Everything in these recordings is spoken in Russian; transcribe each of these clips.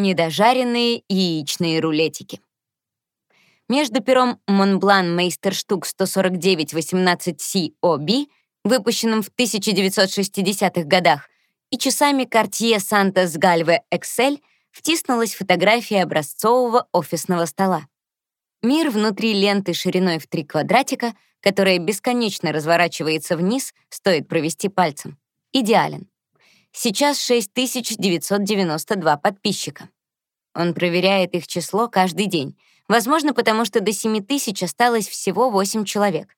Недожаренные яичные рулетики. Между пером Монблан Мейстерштук 149-18 COB, выпущенным в 1960-х годах, и часами Cartier Santos Galve Excel втиснулась фотография образцового офисного стола. Мир внутри ленты шириной в три квадратика, которая бесконечно разворачивается вниз, стоит провести пальцем. Идеален. Сейчас 6992 подписчика. Он проверяет их число каждый день, возможно, потому что до 7000 осталось всего 8 человек.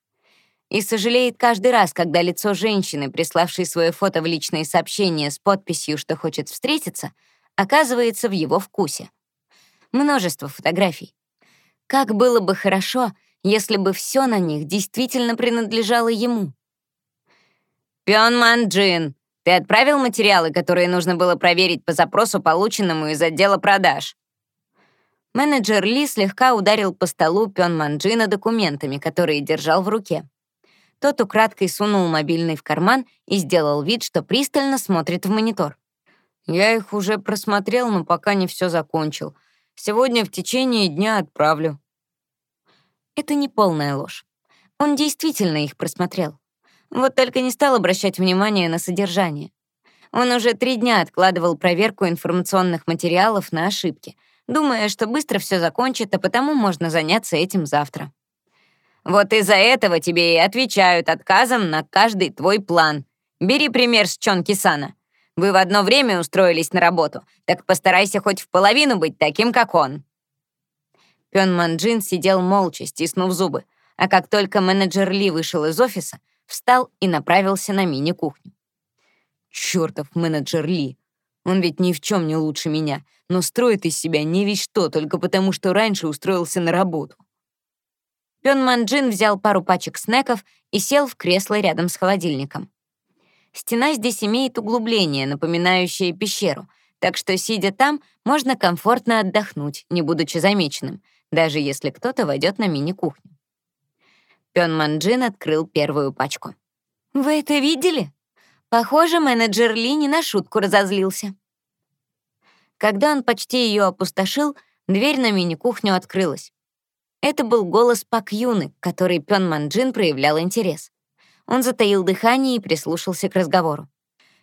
И сожалеет каждый раз, когда лицо женщины, приславшей свое фото в личные сообщения с подписью, что хочет встретиться, оказывается в его вкусе. Множество фотографий. Как было бы хорошо, если бы все на них действительно принадлежало ему. «Пён Манджин, ты отправил материалы, которые нужно было проверить по запросу, полученному из отдела продаж?» Менеджер Ли слегка ударил по столу Пён Манджина документами, которые держал в руке. Тот украдкой сунул мобильный в карман и сделал вид, что пристально смотрит в монитор. «Я их уже просмотрел, но пока не все закончил. Сегодня в течение дня отправлю». Это не полная ложь. Он действительно их просмотрел. Вот только не стал обращать внимание на содержание. Он уже три дня откладывал проверку информационных материалов на ошибки, думая, что быстро все закончит, а потому можно заняться этим завтра. Вот из-за этого тебе и отвечают отказом на каждый твой план. Бери пример с Чонки Сана. Вы в одно время устроились на работу, так постарайся хоть в половину быть таким, как он». Пён Манджин сидел молча, стиснув зубы, а как только менеджер Ли вышел из офиса, встал и направился на мини-кухню. Чёртов менеджер Ли. Он ведь ни в чем не лучше меня, но строит из себя не весь что, только потому что раньше устроился на работу. Пён Манджин взял пару пачек снеков и сел в кресло рядом с холодильником. Стена здесь имеет углубление, напоминающее пещеру, так что, сидя там, можно комфортно отдохнуть, не будучи замеченным, даже если кто-то войдет на мини-кухню. Пён Манджин открыл первую пачку. «Вы это видели?» Похоже, менеджер Ли не на шутку разозлился. Когда он почти ее опустошил, дверь на мини-кухню открылась. Это был голос Пак Юны, который Пён Манджин проявлял интерес. Он затаил дыхание и прислушался к разговору.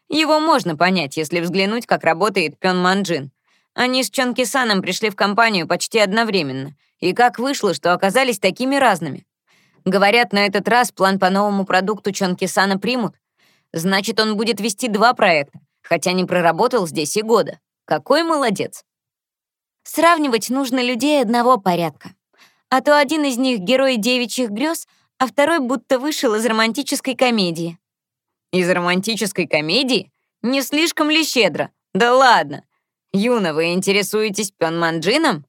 Его можно понять, если взглянуть, как работает Пён Манджин. Они с Чон Кисаном пришли в компанию почти одновременно. И как вышло, что оказались такими разными? Говорят, на этот раз план по новому продукту Чон Кисана примут. Значит, он будет вести два проекта, хотя не проработал здесь и года. Какой молодец. Сравнивать нужно людей одного порядка. А то один из них — герой девичьих грез, а второй будто вышел из романтической комедии. Из романтической комедии? Не слишком ли щедро? Да ладно. Юна, вы интересуетесь Пён Манджином?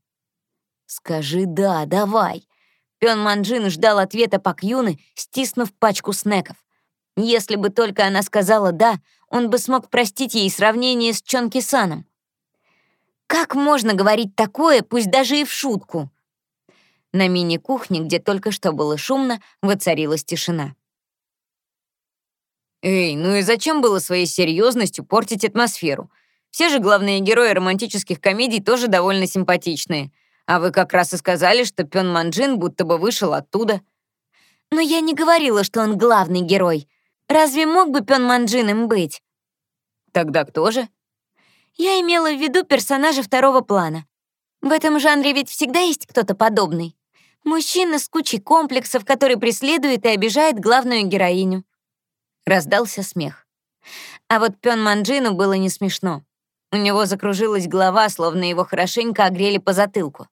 Скажи «да», давай. Пён Манджин ждал ответа Пак Юны, стиснув пачку снеков. Если бы только она сказала «да», он бы смог простить ей сравнение с Чон Кисаном. Как можно говорить такое, пусть даже и в шутку? На мини-кухне, где только что было шумно, воцарилась тишина. «Эй, ну и зачем было своей серьезностью портить атмосферу? Все же главные герои романтических комедий тоже довольно симпатичные. А вы как раз и сказали, что Пён Манджин будто бы вышел оттуда». «Но я не говорила, что он главный герой. Разве мог бы Пён Манджин им быть?» «Тогда кто же?» «Я имела в виду персонажа второго плана. В этом жанре ведь всегда есть кто-то подобный. Мужчина с кучей комплексов, который преследует и обижает главную героиню. Раздался смех. А вот Пён Манджину было не смешно. У него закружилась голова, словно его хорошенько огрели по затылку.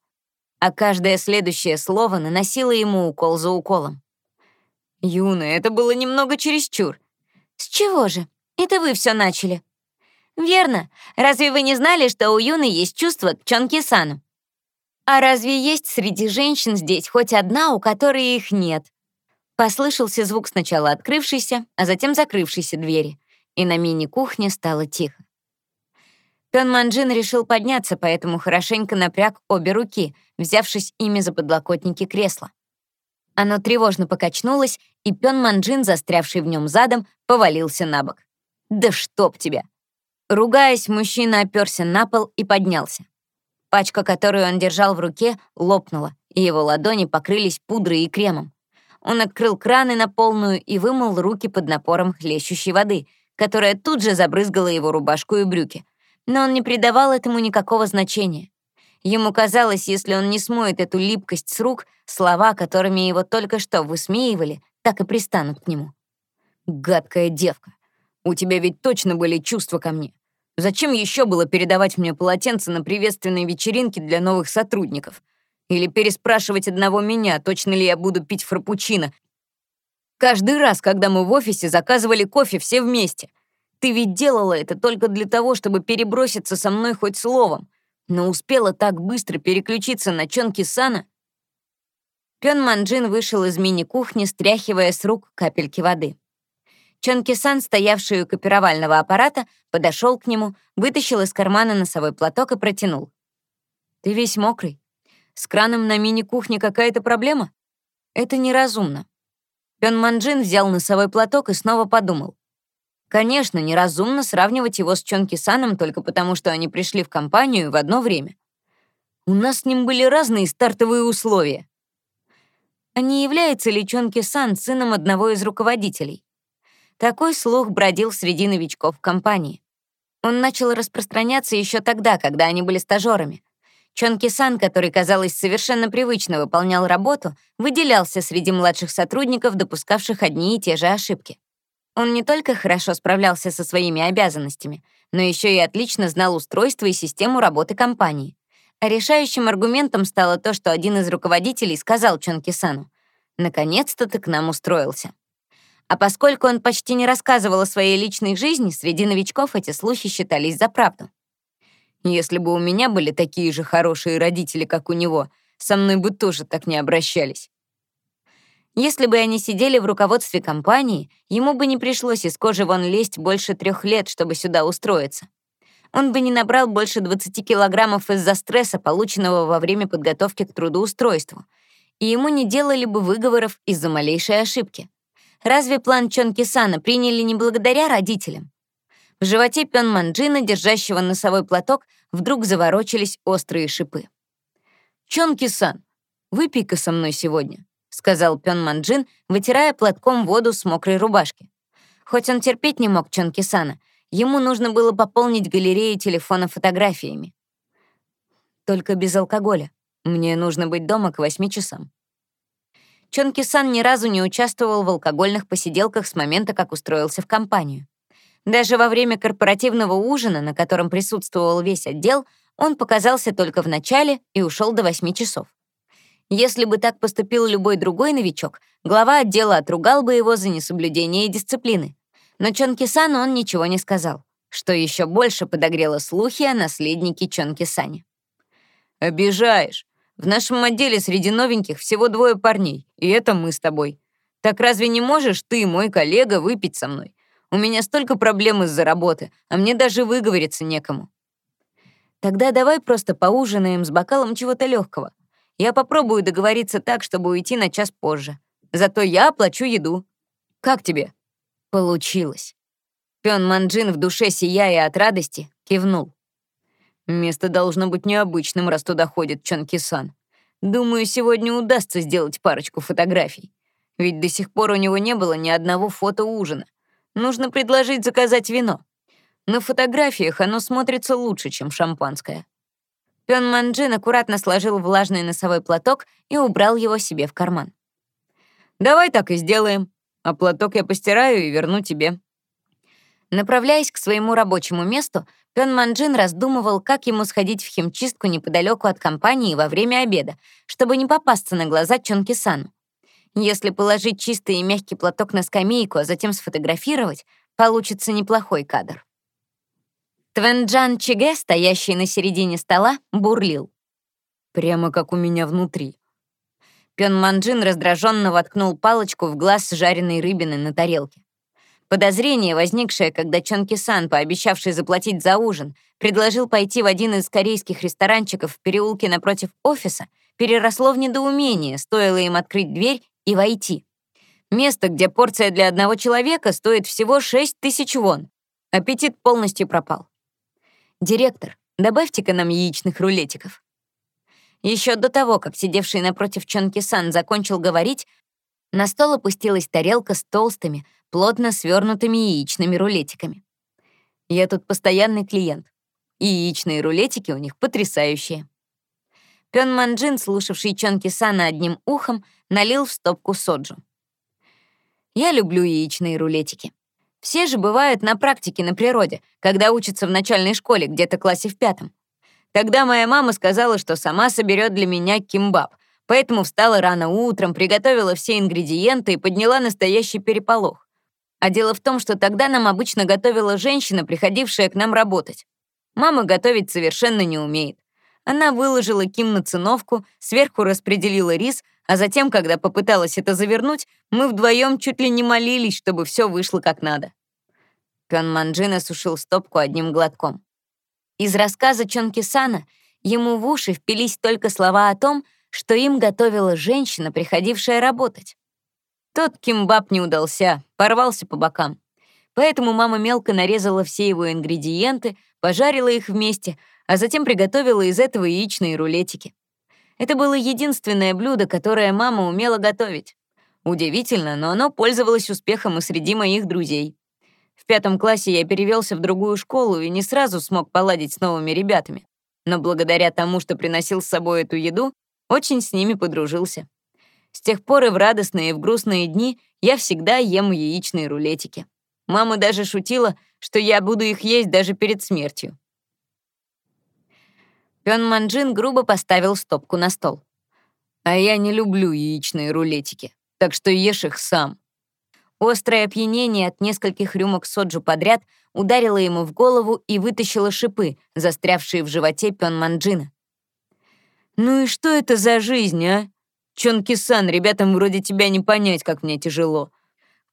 А каждое следующее слово наносило ему укол за уколом. «Юна, это было немного чересчур». «С чего же? Это вы все начали». «Верно. Разве вы не знали, что у Юны есть чувство к Чонки Сану?» А разве есть среди женщин здесь хоть одна, у которой их нет? Послышался звук сначала открывшейся, а затем закрывшейся двери, и на мини-кухне стало тихо. Пён Манджин решил подняться, поэтому хорошенько напряг обе руки, взявшись ими за подлокотники кресла. Оно тревожно покачнулось, и Пён Манджин, застрявший в нем задом, повалился на бок. «Да чтоб тебя!» Ругаясь, мужчина оперся на пол и поднялся. Пачка, которую он держал в руке, лопнула, и его ладони покрылись пудрой и кремом. Он открыл краны на полную и вымыл руки под напором хлещущей воды, которая тут же забрызгала его рубашку и брюки. Но он не придавал этому никакого значения. Ему казалось, если он не смоет эту липкость с рук, слова, которыми его только что высмеивали, так и пристанут к нему. «Гадкая девка, у тебя ведь точно были чувства ко мне. Зачем еще было передавать мне полотенце на приветственной вечеринке для новых сотрудников? Или переспрашивать одного меня, точно ли я буду пить фрапучино? Каждый раз, когда мы в офисе заказывали кофе все вместе. Ты ведь делала это только для того, чтобы переброситься со мной хоть словом, но успела так быстро переключиться на Чонки Сана. Пён Манджин вышел из мини-кухни, стряхивая с рук капельки воды. Чонки-сан, стоявший у копировального аппарата, подошел к нему, вытащил из кармана носовой платок и протянул. «Ты весь мокрый. С краном на мини-кухне какая-то проблема? Это неразумно». Пён Манджин взял носовой платок и снова подумал. Конечно, неразумно сравнивать его с Чонки-саном только потому, что они пришли в компанию в одно время. У нас с ним были разные стартовые условия. А не является ли Чонки-сан сыном одного из руководителей? Такой слух бродил среди новичков компании. Он начал распространяться еще тогда, когда они были стажерами. Чонки-сан, который, казалось, совершенно привычно выполнял работу, выделялся среди младших сотрудников, допускавших одни и те же ошибки. Он не только хорошо справлялся со своими обязанностями, но еще и отлично знал устройство и систему работы компании. А решающим аргументом стало то, что один из руководителей сказал Чонки-сану, «Наконец-то ты к нам устроился». А поскольку он почти не рассказывал о своей личной жизни, среди новичков эти слухи считались за правду. Если бы у меня были такие же хорошие родители, как у него, со мной бы тоже так не обращались. Если бы они сидели в руководстве компании, ему бы не пришлось из кожи вон лезть больше трех лет, чтобы сюда устроиться. Он бы не набрал больше 20 килограммов из-за стресса, полученного во время подготовки к трудоустройству, и ему не делали бы выговоров из-за малейшей ошибки. Разве план Чонки Сана приняли не благодаря родителям? В животе Пён Манджина, держащего носовой платок, вдруг заворочились острые шипы. «Чонки Сан, выпей-ка со мной сегодня», — сказал Пён Манджин, вытирая платком воду с мокрой рубашки. Хоть он терпеть не мог Чонки Сана, ему нужно было пополнить галерею телефона фотографиями. Только без алкоголя. Мне нужно быть дома к восьми часам. Чонки-сан ни разу не участвовал в алкогольных посиделках с момента, как устроился в компанию. Даже во время корпоративного ужина, на котором присутствовал весь отдел, он показался только в начале и ушел до 8 часов. Если бы так поступил любой другой новичок, глава отдела отругал бы его за несоблюдение дисциплины. Но Чонки-сану он ничего не сказал, что еще больше подогрело слухи о наследнике Чонки-сане. «Обижаешь. В нашем отделе среди новеньких всего двое парней, и это мы с тобой. Так разве не можешь ты, мой коллега, выпить со мной? У меня столько проблем из-за работы, а мне даже выговориться некому. Тогда давай просто поужинаем с бокалом чего-то легкого. Я попробую договориться так, чтобы уйти на час позже. Зато я оплачу еду. Как тебе? Получилось. Пён Манджин в душе, сияя от радости, кивнул. Место должно быть необычным, раз туда ходит Чонки-сан. Думаю, сегодня удастся сделать парочку фотографий. Ведь до сих пор у него не было ни одного фото ужина. Нужно предложить заказать вино. На фотографиях оно смотрится лучше, чем шампанское. Пён Манджин аккуратно сложил влажный носовой платок и убрал его себе в карман. «Давай так и сделаем. А платок я постираю и верну тебе». Направляясь к своему рабочему месту, Пён Манджин раздумывал, как ему сходить в химчистку неподалеку от компании во время обеда, чтобы не попасться на глаза Чонки Сану. Если положить чистый и мягкий платок на скамейку, а затем сфотографировать, получится неплохой кадр. Твенджан Чиге, стоящий на середине стола, бурлил. «Прямо как у меня внутри». Пён Манджин раздраженно воткнул палочку в глаз жареной рыбины на тарелке. Подозрение, возникшее, когда Чонки Сан, пообещавший заплатить за ужин, предложил пойти в один из корейских ресторанчиков в переулке напротив офиса, переросло в недоумение, стоило им открыть дверь и войти. Место, где порция для одного человека стоит всего 6 тысяч вон. Аппетит полностью пропал. Директор, добавьте-ка нам яичных рулетиков». Еще до того, как сидевший напротив Чонки-сан закончил говорить, на стол опустилась тарелка с толстыми, плотно свернутыми яичными рулетиками. Я тут постоянный клиент. И яичные рулетики у них потрясающие. Пён Манджин, слушавший Чонки Сана одним ухом, налил в стопку соджу. Я люблю яичные рулетики. Все же бывают на практике на природе, когда учатся в начальной школе, где-то классе в пятом. Тогда моя мама сказала, что сама соберет для меня кимбаб, поэтому встала рано утром, приготовила все ингредиенты и подняла настоящий переполох. А дело в том, что тогда нам обычно готовила женщина, приходившая к нам работать. Мама готовить совершенно не умеет. Она выложила ким на циновку, сверху распределила рис, а затем, когда попыталась это завернуть, мы вдвоем чуть ли не молились, чтобы все вышло как надо. Пён Манджин осушил стопку одним глотком. Из рассказа Чонки Сана ему в уши впились только слова о том, что им готовила женщина, приходившая работать. Тот кимбаб не удался, порвался по бокам. Поэтому мама мелко нарезала все его ингредиенты, пожарила их вместе, а затем приготовила из этого яичные рулетики. Это было единственное блюдо, которое мама умела готовить. Удивительно, но оно пользовалось успехом и среди моих друзей. В пятом классе я перевелся в другую школу и не сразу смог поладить с новыми ребятами. Но благодаря тому, что приносил с собой эту еду, очень с ними подружился. С тех пор и в радостные, и в грустные дни я всегда ем яичные рулетики. Мама даже шутила, что я буду их есть даже перед смертью. Пён Манджин грубо поставил стопку на стол. «А я не люблю яичные рулетики, так что ешь их сам». Острое опьянение от нескольких рюмок соджу подряд ударило ему в голову и вытащило шипы, застрявшие в животе Пён Манджина. «Ну и что это за жизнь, а? Чонки-сан, ребятам вроде тебя не понять, как мне тяжело.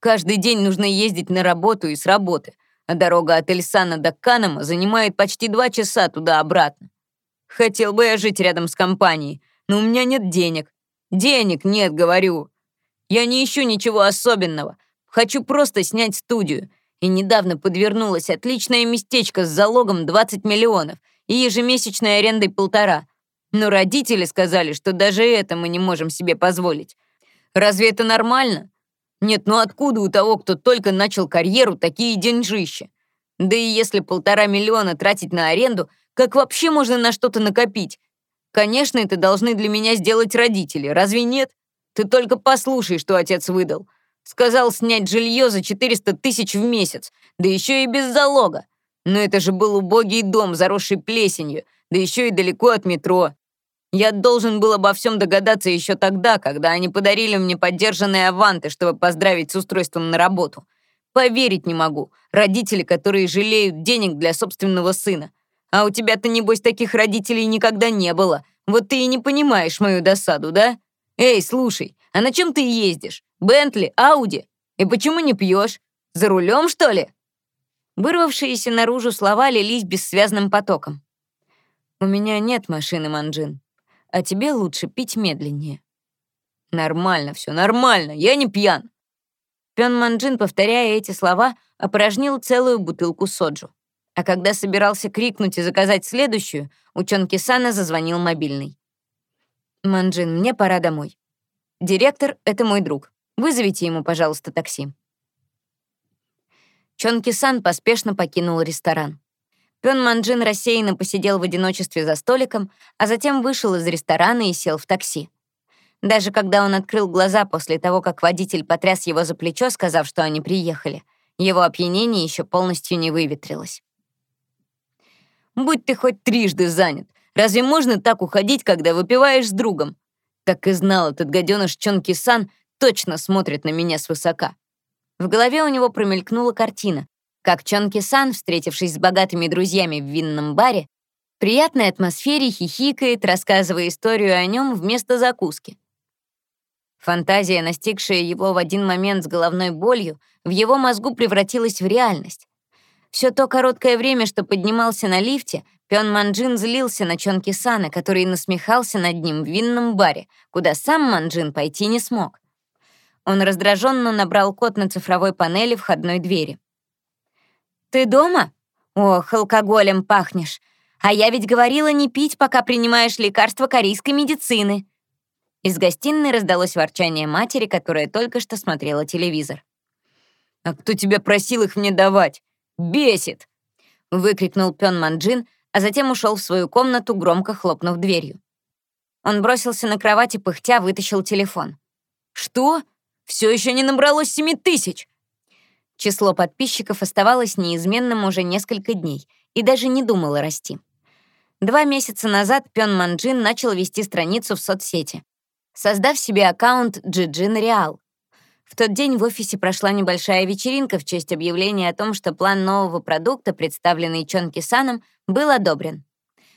Каждый день нужно ездить на работу и с работы, а дорога от Эльсана до Канама занимает почти два часа туда-обратно. Хотел бы я жить рядом с компанией, но у меня нет денег. Денег нет, говорю. Я не ищу ничего особенного. Хочу просто снять студию. И недавно подвернулось отличное местечко с залогом 20 миллионов и ежемесячной арендой полтора. Но родители сказали, что даже это мы не можем себе позволить. Разве это нормально? Нет, ну откуда у того, кто только начал карьеру, такие деньжища? Да и если полтора миллиона тратить на аренду, как вообще можно на что-то накопить? Конечно, это должны для меня сделать родители, разве нет? Ты только послушай, что отец выдал. Сказал снять жилье за 400 тысяч в месяц, да еще и без залога. Но это же был убогий дом, заросший плесенью, да еще и далеко от метро. Я должен был обо всем догадаться еще тогда, когда они подарили мне поддержанные аванты, чтобы поздравить с устройством на работу. Поверить не могу. Родители, которые жалеют денег для собственного сына. А у тебя-то, небось, таких родителей никогда не было. Вот ты и не понимаешь мою досаду, да? Эй, слушай, а на чем ты ездишь? Бентли, Ауди? И почему не пьешь? За рулем, что ли?» Вырвавшиеся наружу слова лились бессвязным потоком. «У меня нет машины, Манджин а тебе лучше пить медленнее». «Нормально все, нормально, я не пьян». Пён Манджин, повторяя эти слова, опорожнил целую бутылку соджу. А когда собирался крикнуть и заказать следующую, у Чонки Сана зазвонил мобильный. «Манджин, мне пора домой. Директор — это мой друг. Вызовите ему, пожалуйста, такси». Чонки Сан поспешно покинул ресторан. Пён Манджин рассеянно посидел в одиночестве за столиком, а затем вышел из ресторана и сел в такси. Даже когда он открыл глаза после того, как водитель потряс его за плечо, сказав, что они приехали, его опьянение еще полностью не выветрилось. «Будь ты хоть трижды занят, разве можно так уходить, когда выпиваешь с другом?» Так и знал этот гаденыш Чонки-сан точно смотрит на меня свысока. В голове у него промелькнула картина, как Чонки-сан, встретившись с богатыми друзьями в винном баре, в приятной атмосфере хихикает, рассказывая историю о нем вместо закуски. Фантазия, настигшая его в один момент с головной болью, в его мозгу превратилась в реальность. Все то короткое время, что поднимался на лифте, Пён Манджин злился на Чонки Сана, который насмехался над ним в винном баре, куда сам Манджин пойти не смог. Он раздраженно набрал код на цифровой панели входной двери. «Ты дома? Ох, алкоголем пахнешь. А я ведь говорила не пить, пока принимаешь лекарства корейской медицины. Из гостиной раздалось ворчание матери, которая только что смотрела телевизор. «А кто тебя просил их мне давать? Бесит!» — выкрикнул Пён Манджин, а затем ушел в свою комнату, громко хлопнув дверью. Он бросился на кровать и пыхтя вытащил телефон. «Что? Все еще не набралось семи тысяч!» Число подписчиков оставалось неизменным уже несколько дней и даже не думало расти. Два месяца назад Пён Манджин начал вести страницу в соцсети, создав себе аккаунт Джиджин Реал. В тот день в офисе прошла небольшая вечеринка в честь объявления о том, что план нового продукта, представленный Чон Кисаном, был одобрен.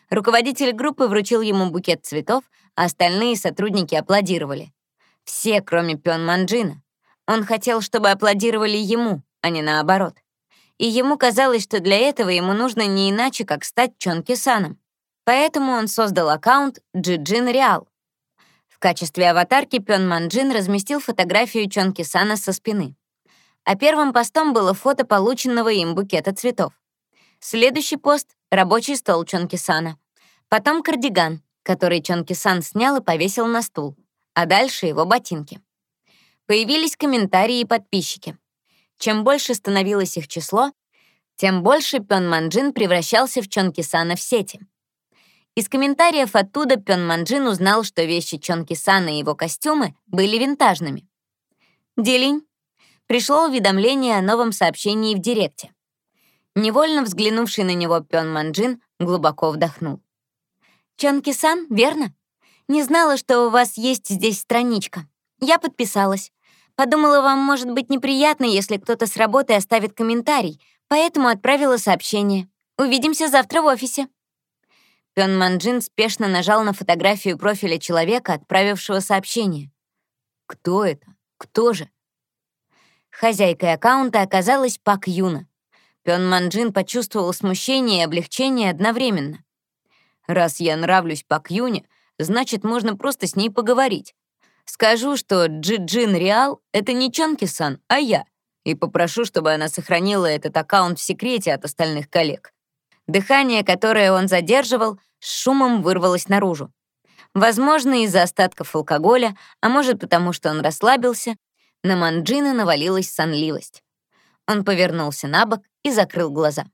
Руководитель группы вручил ему букет цветов, а остальные сотрудники аплодировали. Все, кроме Пён Манджина. Он хотел, чтобы аплодировали ему, а не наоборот. И ему казалось, что для этого ему нужно не иначе, как стать Чон Кисаном. Поэтому он создал аккаунт Джиджин Реал. В качестве аватарки Пён Манджин разместил фотографию Чон Кисана со спины. А первым постом было фото полученного им букета цветов. Следующий пост — рабочий стол Чон Кисана. Потом кардиган, который Чон Кисан снял и повесил на стул, а дальше его ботинки. Появились комментарии и подписчики. Чем больше становилось их число, тем больше Пён Манджин превращался в Чон Кисана в сети. Из комментариев оттуда Пён Манджин узнал, что вещи Чон Кисана и его костюмы были винтажными. Делинь. Пришло уведомление о новом сообщении в Директе. Невольно взглянувший на него Пён Манджин глубоко вдохнул. «Чон Кисан, верно? Не знала, что у вас есть здесь страничка. Я подписалась. Подумала, вам может быть неприятно, если кто-то с работы оставит комментарий, поэтому отправила сообщение. Увидимся завтра в офисе». Пён Манджин спешно нажал на фотографию профиля человека, отправившего сообщение. «Кто это? Кто же?» Хозяйкой аккаунта оказалась Пак Юна. Пён Манджин почувствовал смущение и облегчение одновременно. «Раз я нравлюсь Пак Юне, значит, можно просто с ней поговорить. Скажу, что Джиджин Реал — это не Чонки-сан, а я, и попрошу, чтобы она сохранила этот аккаунт в секрете от остальных коллег. Дыхание, которое он задерживал, с шумом вырвалось наружу. Возможно, из-за остатков алкоголя, а может, потому что он расслабился, на Манджина навалилась сонливость. Он повернулся на бок и закрыл глаза.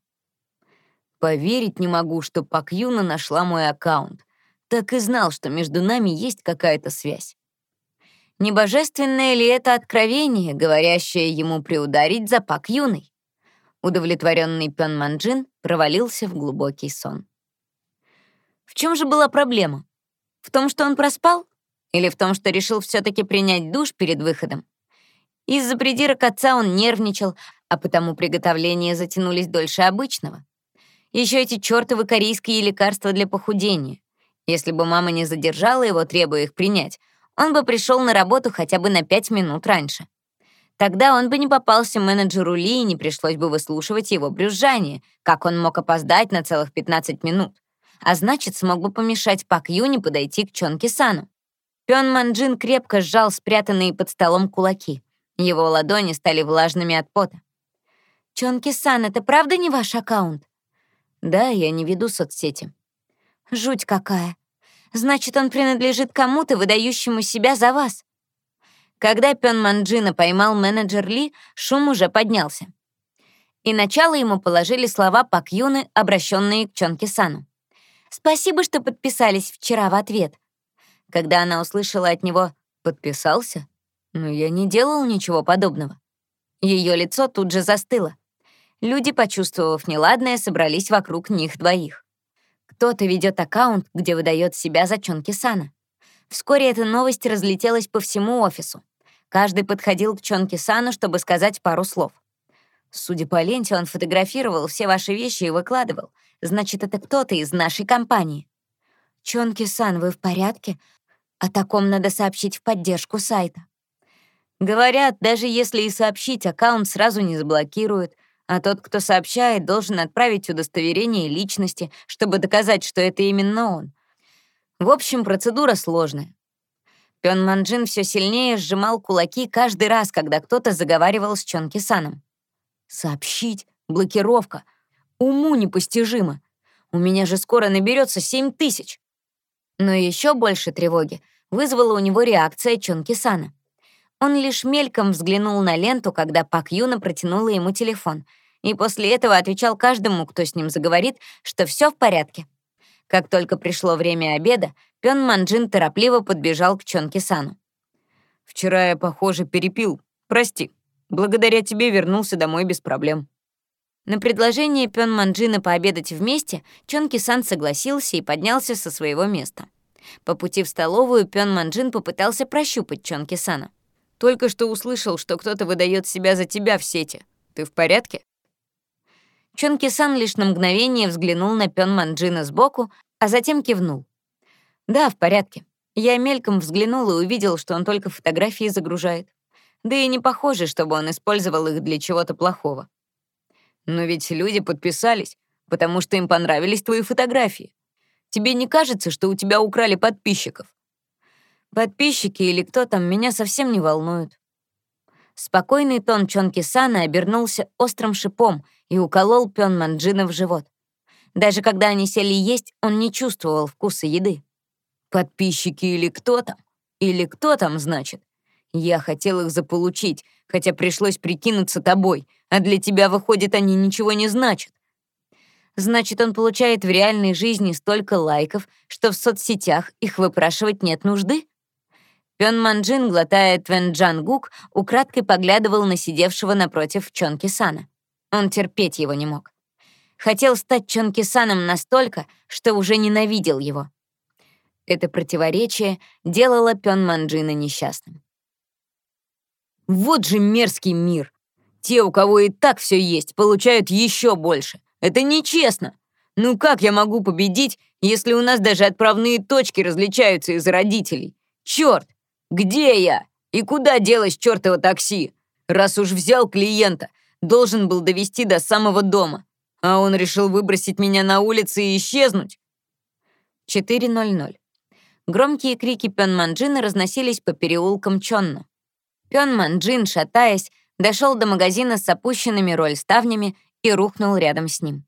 Поверить не могу, что Пак Юна нашла мой аккаунт. Так и знал, что между нами есть какая-то связь. Не божественное ли это откровение, говорящее ему приударить за Пак Юной? Удовлетворенный Пён Манджин провалился в глубокий сон. В чем же была проблема? В том, что он проспал? Или в том, что решил все таки принять душ перед выходом? Из-за придирок отца он нервничал, а потому приготовления затянулись дольше обычного. Еще эти чертовы корейские лекарства для похудения. Если бы мама не задержала его, требуя их принять, он бы пришел на работу хотя бы на пять минут раньше. Тогда он бы не попался менеджеру Ли и не пришлось бы выслушивать его брюзжание, как он мог опоздать на целых 15 минут. А значит, смог бы помешать Пак Юни подойти к Чон Кисану. Пён Манджин крепко сжал спрятанные под столом кулаки. Его ладони стали влажными от пота. «Чон Кисан, это правда не ваш аккаунт?» «Да, я не веду соцсети». «Жуть какая. Значит, он принадлежит кому-то, выдающему себя за вас. Когда Пён Манджина поймал менеджер Ли, шум уже поднялся. И начало ему положили слова Пак Юны, обращенные к Чон Кисану. «Спасибо, что подписались вчера в ответ». Когда она услышала от него «подписался», но я не делал ничего подобного. Ее лицо тут же застыло. Люди, почувствовав неладное, собрались вокруг них двоих. Кто-то ведет аккаунт, где выдает себя за Чонки Сана. Вскоре эта новость разлетелась по всему офису. Каждый подходил к Чонки Сану, чтобы сказать пару слов. Судя по ленте, он фотографировал все ваши вещи и выкладывал. Значит, это кто-то из нашей компании. Чонки-сан, вы в порядке? О таком надо сообщить в поддержку сайта. Говорят, даже если и сообщить, аккаунт сразу не заблокируют, а тот, кто сообщает, должен отправить удостоверение личности, чтобы доказать, что это именно он. В общем, процедура сложная. Пён Манджин все сильнее сжимал кулаки каждый раз, когда кто-то заговаривал с Чонки Саном. Сообщить, блокировка. Уму непостижимо. У меня же скоро наберется семь тысяч. Но еще больше тревоги вызвала у него реакция Чонки Сана. Он лишь мельком взглянул на ленту, когда Пак Юна протянула ему телефон, и после этого отвечал каждому, кто с ним заговорит, что все в порядке. Как только пришло время обеда, Пён Манджин торопливо подбежал к Чонки Сану. «Вчера я, похоже, перепил. Прости. Благодаря тебе вернулся домой без проблем». На предложение Пён Манджина пообедать вместе Чонки Сан согласился и поднялся со своего места. По пути в столовую Пён Манджин попытался прощупать Чонки Сана. Только что услышал, что кто-то выдает себя за тебя в сети. Ты в порядке?» Чон Кисан лишь на мгновение взглянул на Пён Манджина сбоку, а затем кивнул. «Да, в порядке. Я мельком взглянул и увидел, что он только фотографии загружает. Да и не похоже, чтобы он использовал их для чего-то плохого. Но ведь люди подписались, потому что им понравились твои фотографии. Тебе не кажется, что у тебя украли подписчиков? Подписчики или кто там меня совсем не волнуют. Спокойный тон Чонки Сана обернулся острым шипом и уколол Пён Манджина в живот. Даже когда они сели есть, он не чувствовал вкуса еды. Подписчики или кто там? Или кто там, значит? Я хотел их заполучить, хотя пришлось прикинуться тобой, а для тебя, выходит, они ничего не значат. Значит, он получает в реальной жизни столько лайков, что в соцсетях их выпрашивать нет нужды? Пён Манджин, глотая Твенджан-гук, украдкой поглядывал на сидевшего напротив Чонки Сана. Он терпеть его не мог. Хотел стать Чонки Саном настолько, что уже ненавидел его. Это противоречие делало Пён Манджина несчастным. Вот же мерзкий мир! Те, у кого и так все есть, получают еще больше. Это нечестно. Ну как я могу победить, если у нас даже отправные точки различаются из родителей? Черт! Где я? И куда делось чертово такси? Раз уж взял клиента, должен был довести до самого дома. А он решил выбросить меня на улице и исчезнуть. 4.00. Громкие крики Пён Манджина разносились по переулкам Чонно. Пён Манджин, шатаясь, дошел до магазина с опущенными роль-ставнями и рухнул рядом с ним.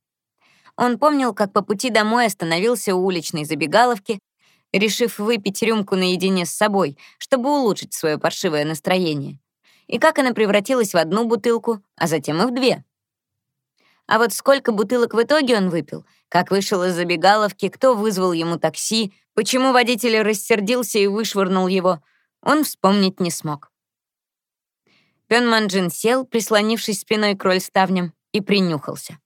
Он помнил, как по пути домой остановился у уличной забегаловки решив выпить рюмку наедине с собой, чтобы улучшить свое паршивое настроение. И как она превратилась в одну бутылку, а затем и в две. А вот сколько бутылок в итоге он выпил, как вышел из забегаловки, кто вызвал ему такси, почему водитель рассердился и вышвырнул его, он вспомнить не смог. Пён Манджин сел, прислонившись спиной к рольставням, и принюхался.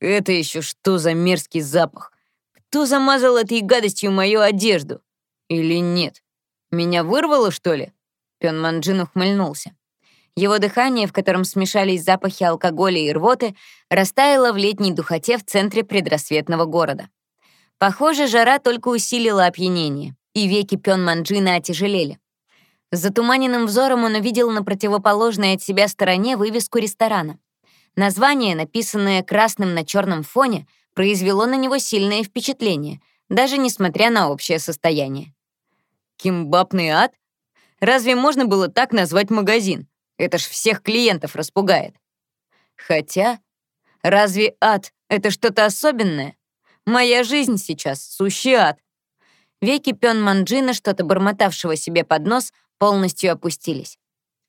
«Это еще что за мерзкий запах? Кто замазал этой гадостью мою одежду? Или нет? Меня вырвало, что ли?» Пён Манджин ухмыльнулся. Его дыхание, в котором смешались запахи алкоголя и рвоты, растаяло в летней духоте в центре предрассветного города. Похоже, жара только усилила опьянение, и веки Пён Манджина отяжелели. С затуманенным взором он увидел на противоположной от себя стороне вывеску ресторана. Название, написанное красным на черном фоне, произвело на него сильное впечатление, даже несмотря на общее состояние. «Кимбапный ад? Разве можно было так назвать магазин? Это ж всех клиентов распугает. Хотя, разве ад — это что-то особенное? Моя жизнь сейчас — сущий ад». Веки Пён Манджина, что-то бормотавшего себе под нос, полностью опустились.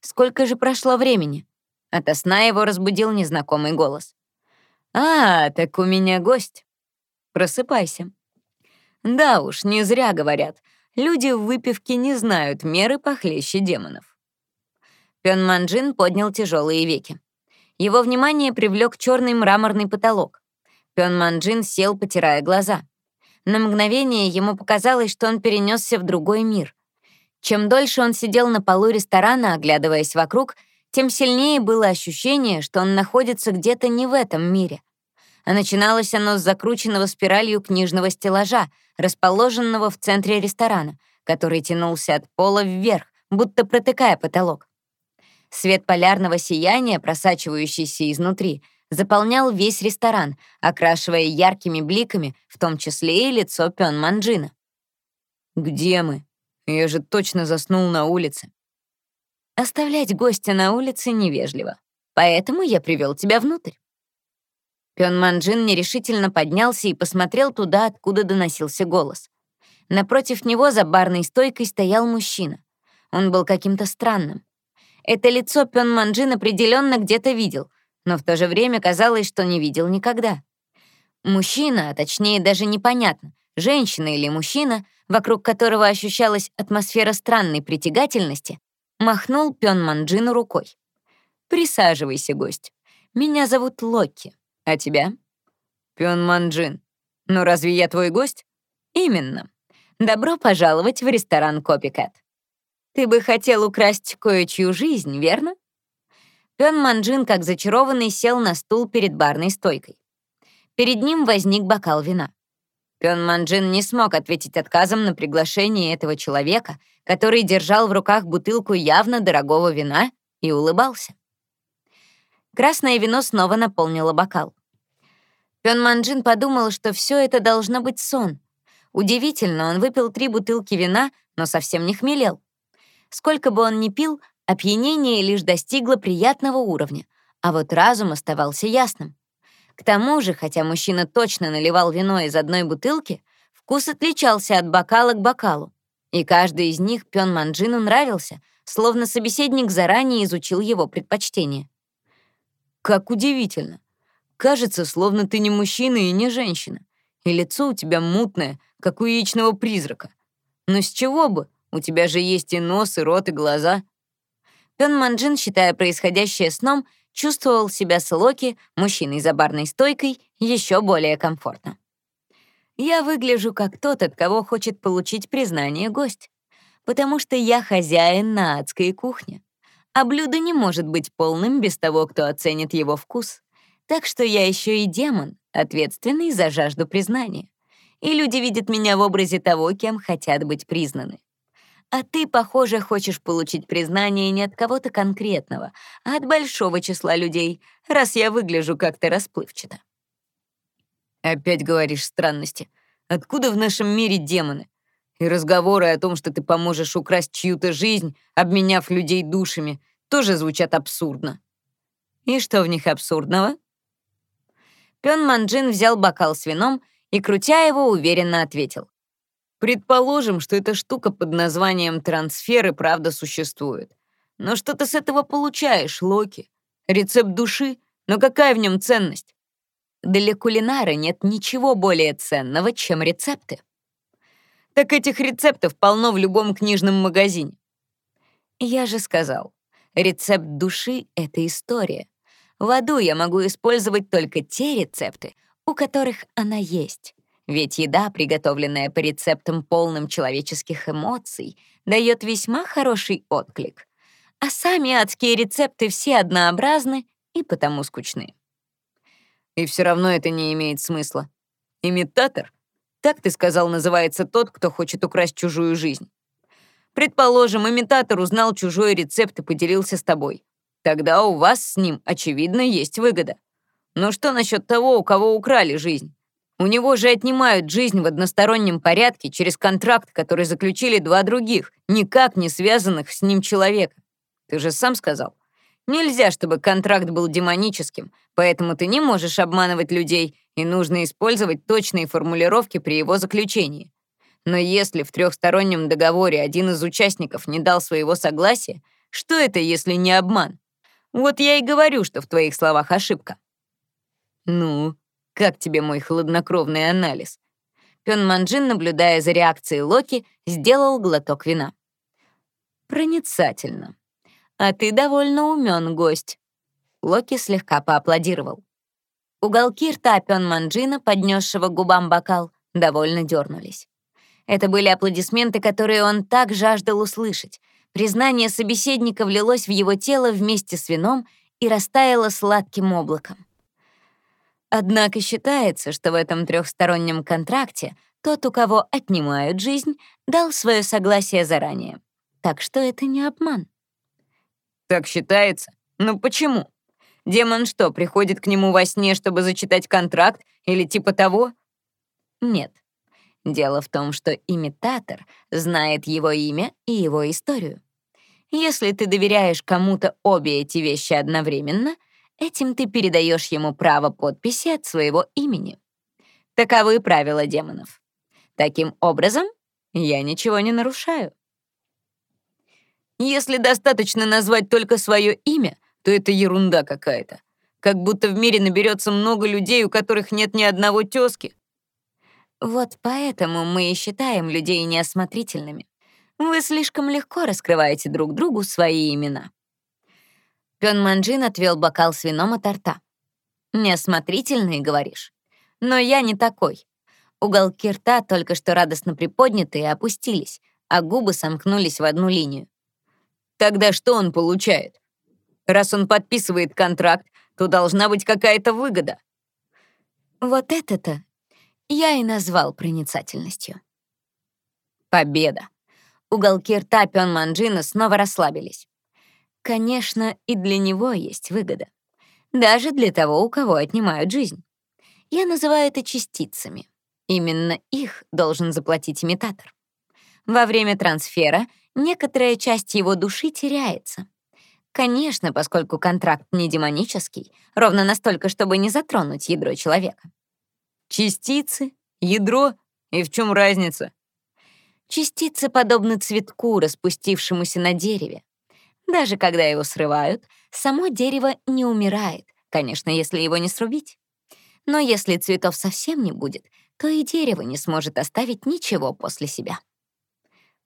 Сколько же прошло времени? Ото сна его разбудил незнакомый голос. «А, так у меня гость. Просыпайся». Да уж, не зря говорят. Люди в выпивке не знают меры похлеще демонов. Пён Манджин поднял тяжелые веки. Его внимание привлек черный мраморный потолок. Пён Манджин сел, потирая глаза. На мгновение ему показалось, что он перенесся в другой мир. Чем дольше он сидел на полу ресторана, оглядываясь вокруг, тем сильнее было ощущение, что он находится где-то не в этом мире. А начиналось оно с закрученного спиралью книжного стеллажа, расположенного в центре ресторана, который тянулся от пола вверх, будто протыкая потолок. Свет полярного сияния, просачивающийся изнутри, заполнял весь ресторан, окрашивая яркими бликами, в том числе и лицо Пён Манджина. «Где мы? Я же точно заснул на улице», Оставлять гостя на улице невежливо, поэтому я привел тебя внутрь. Пён Манджин нерешительно поднялся и посмотрел туда, откуда доносился голос. Напротив него за барной стойкой стоял мужчина. Он был каким-то странным. Это лицо Пён Манджин определенно где-то видел, но в то же время казалось, что не видел никогда. Мужчина, а точнее даже непонятно, женщина или мужчина, вокруг которого ощущалась атмосфера странной притягательности, махнул Пён Манджину рукой. «Присаживайся, гость. Меня зовут Локи. А тебя?» «Пён Манджин. Ну разве я твой гость?» «Именно. Добро пожаловать в ресторан Копикат. Ты бы хотел украсть кое-чью жизнь, верно?» Пён Манджин, как зачарованный, сел на стул перед барной стойкой. Перед ним возник бокал вина. Пён Манджин не смог ответить отказом на приглашение этого человека, который держал в руках бутылку явно дорогого вина и улыбался. Красное вино снова наполнило бокал. Пён Манджин подумал, что все это должно быть сон. Удивительно, он выпил три бутылки вина, но совсем не хмелел. Сколько бы он ни пил, опьянение лишь достигло приятного уровня, а вот разум оставался ясным. К тому же, хотя мужчина точно наливал вино из одной бутылки, вкус отличался от бокала к бокалу. И каждый из них Пён Манджину нравился, словно собеседник заранее изучил его предпочтения. «Как удивительно. Кажется, словно ты не мужчина и не женщина, и лицо у тебя мутное, как у яичного призрака. Но с чего бы? У тебя же есть и нос, и рот, и глаза». Пён Манджин, считая происходящее сном, чувствовал себя с Локи, мужчиной за барной стойкой, еще более комфортно. Я выгляжу как тот, от кого хочет получить признание гость, потому что я хозяин на адской кухне, а блюдо не может быть полным без того, кто оценит его вкус. Так что я еще и демон, ответственный за жажду признания. И люди видят меня в образе того, кем хотят быть признаны. А ты, похоже, хочешь получить признание не от кого-то конкретного, а от большого числа людей, раз я выгляжу как-то расплывчато. Опять говоришь странности. Откуда в нашем мире демоны? И разговоры о том, что ты поможешь украсть чью-то жизнь, обменяв людей душами, тоже звучат абсурдно. И что в них абсурдного? Пён Манджин взял бокал с вином и, крутя его, уверенно ответил. Предположим, что эта штука под названием трансфер и правда существует. Но что ты с этого получаешь, Локи? Рецепт души? Но какая в нем ценность? Для кулинара нет ничего более ценного, чем рецепты. Так этих рецептов полно в любом книжном магазине. Я же сказал, рецепт души — это история. В аду я могу использовать только те рецепты, у которых она есть. Ведь еда, приготовленная по рецептам полным человеческих эмоций, дает весьма хороший отклик. А сами адские рецепты все однообразны и потому скучны. И все равно это не имеет смысла. Имитатор? Так ты сказал, называется тот, кто хочет украсть чужую жизнь. Предположим, имитатор узнал чужой рецепт и поделился с тобой. Тогда у вас с ним, очевидно, есть выгода. Но что насчет того, у кого украли жизнь? У него же отнимают жизнь в одностороннем порядке через контракт, который заключили два других, никак не связанных с ним человека. Ты же сам сказал. Нельзя, чтобы контракт был демоническим, поэтому ты не можешь обманывать людей, и нужно использовать точные формулировки при его заключении. Но если в трехстороннем договоре один из участников не дал своего согласия, что это, если не обман? Вот я и говорю, что в твоих словах ошибка. Ну, как тебе мой хладнокровный анализ?» Пён Манджин, наблюдая за реакцией Локи, сделал глоток вина. «Проницательно. А ты довольно умен, гость». Локи слегка поаплодировал. Уголки рта Пён Манджина, поднесшего к губам бокал, довольно дернулись. Это были аплодисменты, которые он так жаждал услышать. Признание собеседника влилось в его тело вместе с вином и растаяло сладким облаком. Однако считается, что в этом трехстороннем контракте тот, у кого отнимают жизнь, дал свое согласие заранее. Так что это не обман. Так считается? Ну почему? Демон что, приходит к нему во сне, чтобы зачитать контракт или типа того? Нет. Дело в том, что имитатор знает его имя и его историю. Если ты доверяешь кому-то обе эти вещи одновременно — Этим ты передаешь ему право подписи от своего имени. Таковы правила демонов. Таким образом, я ничего не нарушаю. Если достаточно назвать только свое имя, то это ерунда какая-то. Как будто в мире наберется много людей, у которых нет ни одного тезки. Вот поэтому мы и считаем людей неосмотрительными. Вы слишком легко раскрываете друг другу свои имена. Пён Манджин отвел бокал с вином от рта. «Неосмотрительный, говоришь? Но я не такой. Уголки рта только что радостно приподняты и опустились, а губы сомкнулись в одну линию. Тогда что он получает? Раз он подписывает контракт, то должна быть какая-то выгода. Вот это-то я и назвал проницательностью. Победа. Уголки рта Пён Манджина снова расслабились. Конечно, и для него есть выгода. Даже для того, у кого отнимают жизнь. Я называю это частицами. Именно их должен заплатить имитатор. Во время трансфера некоторая часть его души теряется. Конечно, поскольку контракт не демонический, ровно настолько, чтобы не затронуть ядро человека. Частицы, ядро, и в чем разница? Частицы подобны цветку, распустившемуся на дереве. Даже когда его срывают, само дерево не умирает, конечно, если его не срубить. Но если цветов совсем не будет, то и дерево не сможет оставить ничего после себя.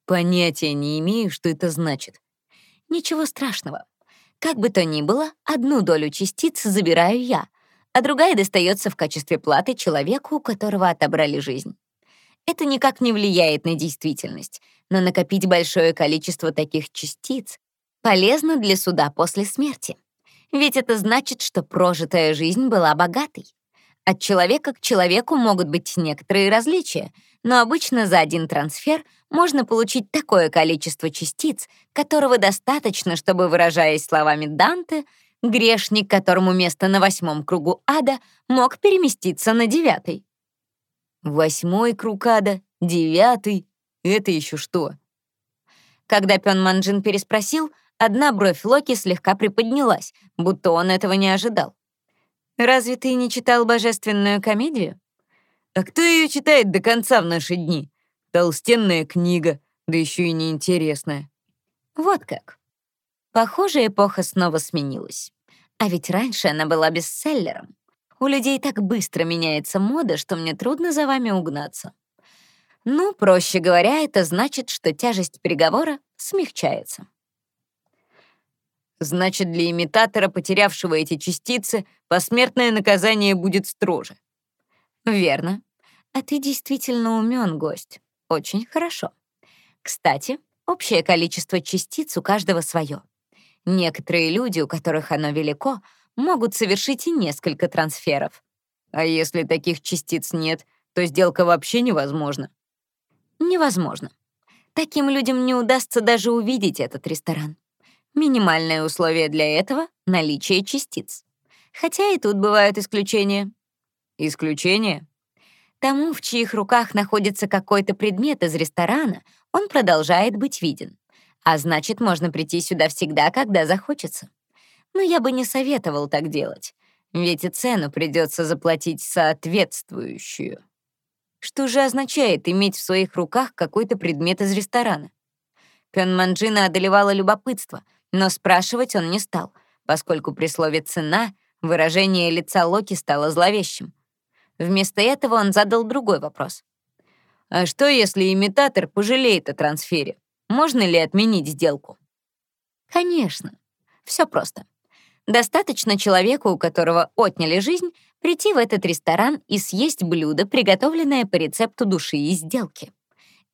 Понятия не имею, что это значит. Ничего страшного. Как бы то ни было, одну долю частиц забираю я, а другая достается в качестве платы человеку, у которого отобрали жизнь. Это никак не влияет на действительность, но накопить большое количество таких частиц полезно для суда после смерти. Ведь это значит, что прожитая жизнь была богатой. От человека к человеку могут быть некоторые различия, но обычно за один трансфер можно получить такое количество частиц, которого достаточно, чтобы, выражаясь словами Данте, грешник, которому место на восьмом кругу ада, мог переместиться на девятый. Восьмой круг ада, девятый — это еще что? Когда Пён Манджин переспросил, одна бровь Локи слегка приподнялась, будто он этого не ожидал. Разве ты не читал божественную комедию? А кто ее читает до конца в наши дни? Толстенная книга, да еще и неинтересная. Вот как. Похоже, эпоха снова сменилась. А ведь раньше она была бестселлером. У людей так быстро меняется мода, что мне трудно за вами угнаться. Ну, проще говоря, это значит, что тяжесть приговора смягчается. Значит, для имитатора, потерявшего эти частицы, посмертное наказание будет строже. Верно. А ты действительно умен, гость. Очень хорошо. Кстати, общее количество частиц у каждого свое. Некоторые люди, у которых оно велико, могут совершить и несколько трансферов. А если таких частиц нет, то сделка вообще невозможна. Невозможно. Таким людям не удастся даже увидеть этот ресторан. Минимальное условие для этого — наличие частиц. Хотя и тут бывают исключения. Исключения? Тому, в чьих руках находится какой-то предмет из ресторана, он продолжает быть виден. А значит, можно прийти сюда всегда, когда захочется. Но я бы не советовал так делать, ведь и цену придется заплатить соответствующую. Что же означает иметь в своих руках какой-то предмет из ресторана? Пён Манджина одолевало любопытство, но спрашивать он не стал, поскольку при слове «цена» выражение лица Локи стало зловещим. Вместо этого он задал другой вопрос. «А что, если имитатор пожалеет о трансфере? Можно ли отменить сделку?» «Конечно. Все просто. Достаточно человеку, у которого отняли жизнь, прийти в этот ресторан и съесть блюдо, приготовленное по рецепту души и сделки.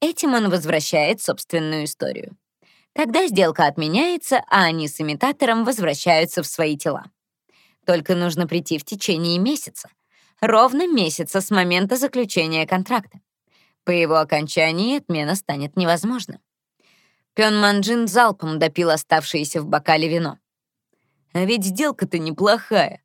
Этим он возвращает собственную историю. Тогда сделка отменяется, а они с имитатором возвращаются в свои тела. Только нужно прийти в течение месяца. Ровно месяца с момента заключения контракта. По его окончании отмена станет невозможна. Пён Манджин залпом допил оставшееся в бокале вино. А ведь сделка-то неплохая.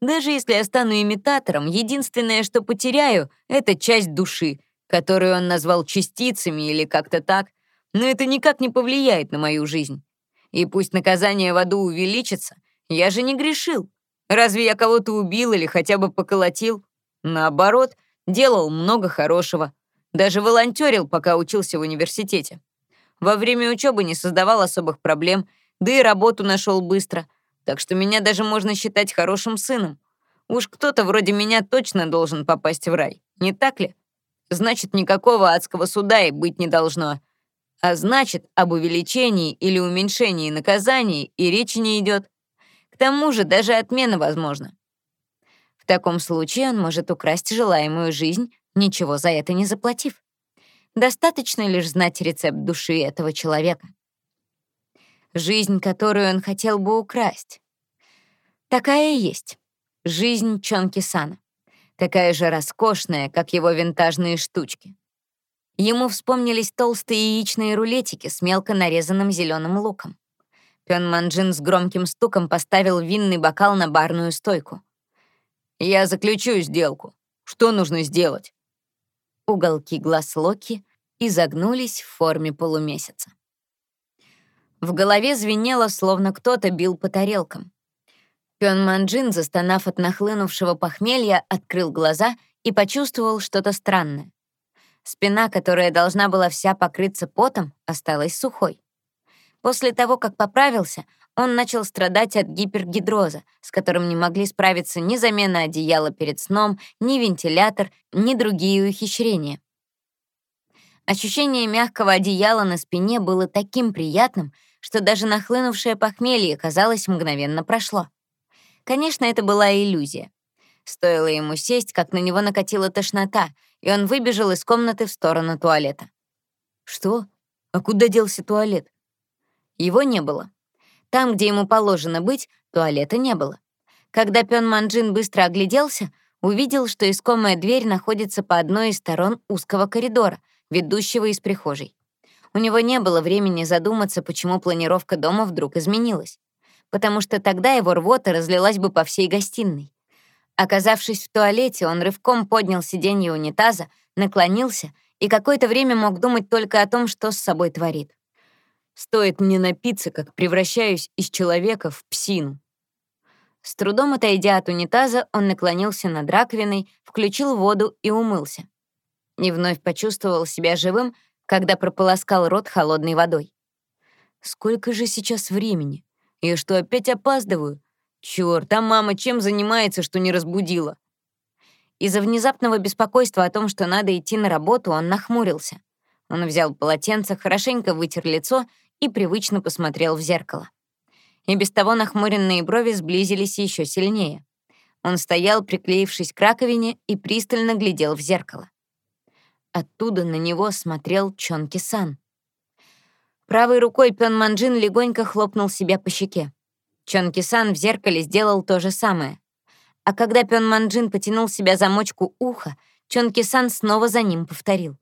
Даже если я стану имитатором, единственное, что потеряю, — это часть души, которую он назвал частицами или как-то так — но это никак не повлияет на мою жизнь. И пусть наказание в аду увеличится, я же не грешил. Разве я кого-то убил или хотя бы поколотил? Наоборот, делал много хорошего. Даже волонтерил, пока учился в университете. Во время учебы не создавал особых проблем, да и работу нашел быстро. Так что меня даже можно считать хорошим сыном. Уж кто-то вроде меня точно должен попасть в рай, не так ли? Значит, никакого адского суда и быть не должно. А значит, об увеличении или уменьшении наказаний и речи не идет. К тому же даже отмена возможна. В таком случае он может украсть желаемую жизнь, ничего за это не заплатив. Достаточно лишь знать рецепт души этого человека. Жизнь, которую он хотел бы украсть. Такая и есть. Жизнь Чонки Сана. Такая же роскошная, как его винтажные штучки. Ему вспомнились толстые яичные рулетики с мелко нарезанным зеленым луком. Пён Манджин с громким стуком поставил винный бокал на барную стойку. Я заключу сделку. Что нужно сделать?» Уголки глаз Локи изогнулись в форме полумесяца. В голове звенело, словно кто-то бил по тарелкам. Пён Манджин, застонав от нахлынувшего похмелья, открыл глаза и почувствовал что-то странное. Спина, которая должна была вся покрыться потом, осталась сухой. После того, как поправился, он начал страдать от гипергидроза, с которым не могли справиться ни замена одеяла перед сном, ни вентилятор, ни другие ухищрения. Ощущение мягкого одеяла на спине было таким приятным, что даже нахлынувшее похмелье, казалось, мгновенно прошло. Конечно, это была иллюзия. Стоило ему сесть, как на него накатила тошнота, и он выбежал из комнаты в сторону туалета. Что? А куда делся туалет? Его не было. Там, где ему положено быть, туалета не было. Когда Пён Манджин быстро огляделся, увидел, что искомая дверь находится по одной из сторон узкого коридора, ведущего из прихожей. У него не было времени задуматься, почему планировка дома вдруг изменилась. Потому что тогда его рвота разлилась бы по всей гостиной. Оказавшись в туалете, он рывком поднял сиденье унитаза, наклонился и какое-то время мог думать только о том, что с собой творит. Стоит мне напиться, как превращаюсь из человека в псину. С трудом отойдя от унитаза, он наклонился над раковиной, включил воду и умылся. И вновь почувствовал себя живым, когда прополоскал рот холодной водой. Сколько же сейчас времени? Я что, опять опаздываю? Чёрт, а мама чем занимается, что не разбудила? Из-за внезапного беспокойства о том, что надо идти на работу, он нахмурился. Он взял полотенце, хорошенько вытер лицо и привычно посмотрел в зеркало. И без того нахмуренные брови сблизились еще сильнее. Он стоял, приклеившись к раковине, и пристально глядел в зеркало. Оттуда на него смотрел Чонки Сан. Правой рукой Пён Манджин легонько хлопнул себя по щеке. Чонки Сан в зеркале сделал то же самое. А когда Пён Манджин потянул себя за мочку уха, Чонки Сан снова за ним повторил.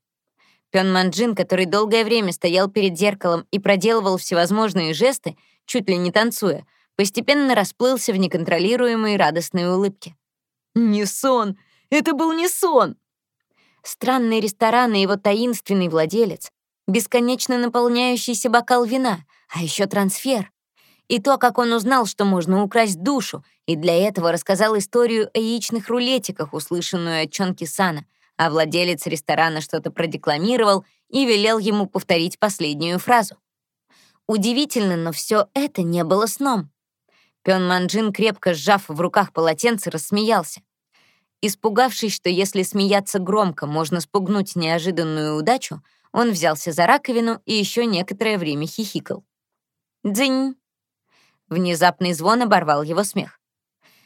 Пён Манджин, который долгое время стоял перед зеркалом и проделывал всевозможные жесты, чуть ли не танцуя, постепенно расплылся в неконтролируемой радостной улыбке. «Не сон! Это был не сон!» Странный ресторан и его таинственный владелец, бесконечно наполняющийся бокал вина, а еще трансфер. И то, как он узнал, что можно украсть душу, и для этого рассказал историю о яичных рулетиках, услышанную от Чонки Сана — а владелец ресторана что-то продекламировал и велел ему повторить последнюю фразу. Удивительно, но все это не было сном. Пён Манджин, крепко сжав в руках полотенце, рассмеялся. Испугавшись, что если смеяться громко можно спугнуть неожиданную удачу, он взялся за раковину и еще некоторое время хихикал. «Дзынь!» Внезапный звон оборвал его смех.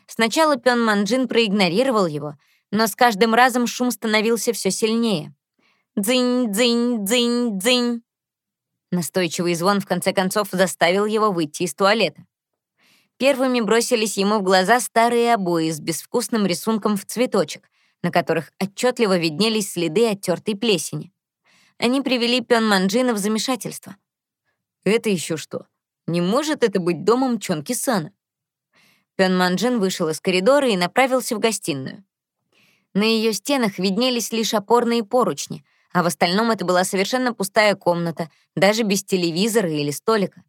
Сначала Пён Манджин проигнорировал его — но с каждым разом шум становился все сильнее. «Дзынь, дзынь, дзынь, дзынь!» Настойчивый звон в конце концов заставил его выйти из туалета. Первыми бросились ему в глаза старые обои с безвкусным рисунком в цветочек, на которых отчетливо виднелись следы оттертой плесени. Они привели Пён Манджина в замешательство. «Это еще что? Не может это быть домом Чонки Сана?» Пён Манджин вышел из коридора и направился в гостиную. На ее стенах виднелись лишь опорные поручни, а в остальном это была совершенно пустая комната, даже без телевизора или столика.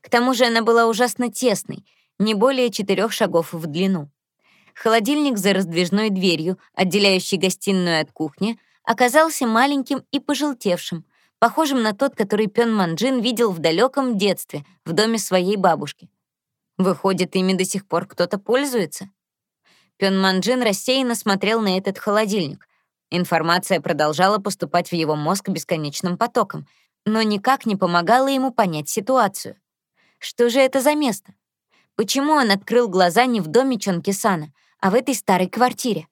К тому же она была ужасно тесной. не более четырех шагов в длину. Холодильник за раздвижной дверью, отделяющей гостиную от кухни, оказался маленьким и пожелтевшим, похожим на тот, который Пён Манджин видел в далеком детстве в доме своей бабушки. Выходит, ими до сих пор кто-то пользуется? Пён Манджин рассеянно смотрел на этот холодильник. Информация продолжала поступать в его мозг бесконечным потоком, но никак не помогала ему понять ситуацию. Что же это за место? Почему он открыл глаза не в доме Чонкисана, а в этой старой квартире?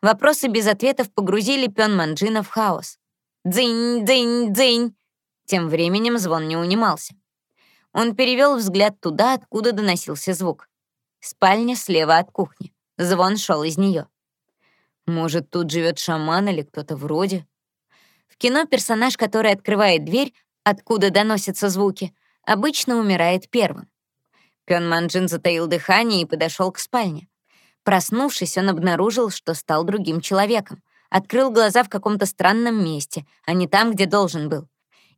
Вопросы без ответов погрузили Пён Манджина в хаос. «Дзынь, дзынь, дзынь!» Тем временем звон не унимался. Он перевел взгляд туда, откуда доносился звук. Спальня слева от кухни. Звон шел из нее. Может, тут живет шаман или кто-то вроде? В кино персонаж, который открывает дверь, откуда доносятся звуки, обычно умирает первым. Пён Манджин затаил дыхание и подошел к спальне. Проснувшись, он обнаружил, что стал другим человеком. Открыл глаза в каком-то странном месте, а не там, где должен был.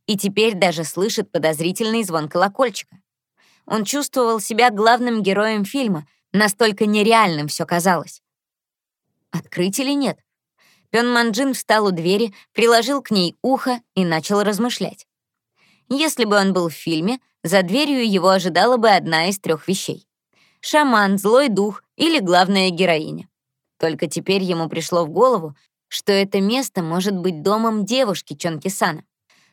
И теперь даже слышит подозрительный звон колокольчика. Он чувствовал себя главным героем фильма, настолько нереальным все казалось. Открыть или нет? Пён Манджин встал у двери, приложил к ней ухо и начал размышлять. Если бы он был в фильме, за дверью его ожидала бы одна из трех вещей. Шаман, злой дух или главная героиня. Только теперь ему пришло в голову, что это место может быть домом девушки Чонки-сана.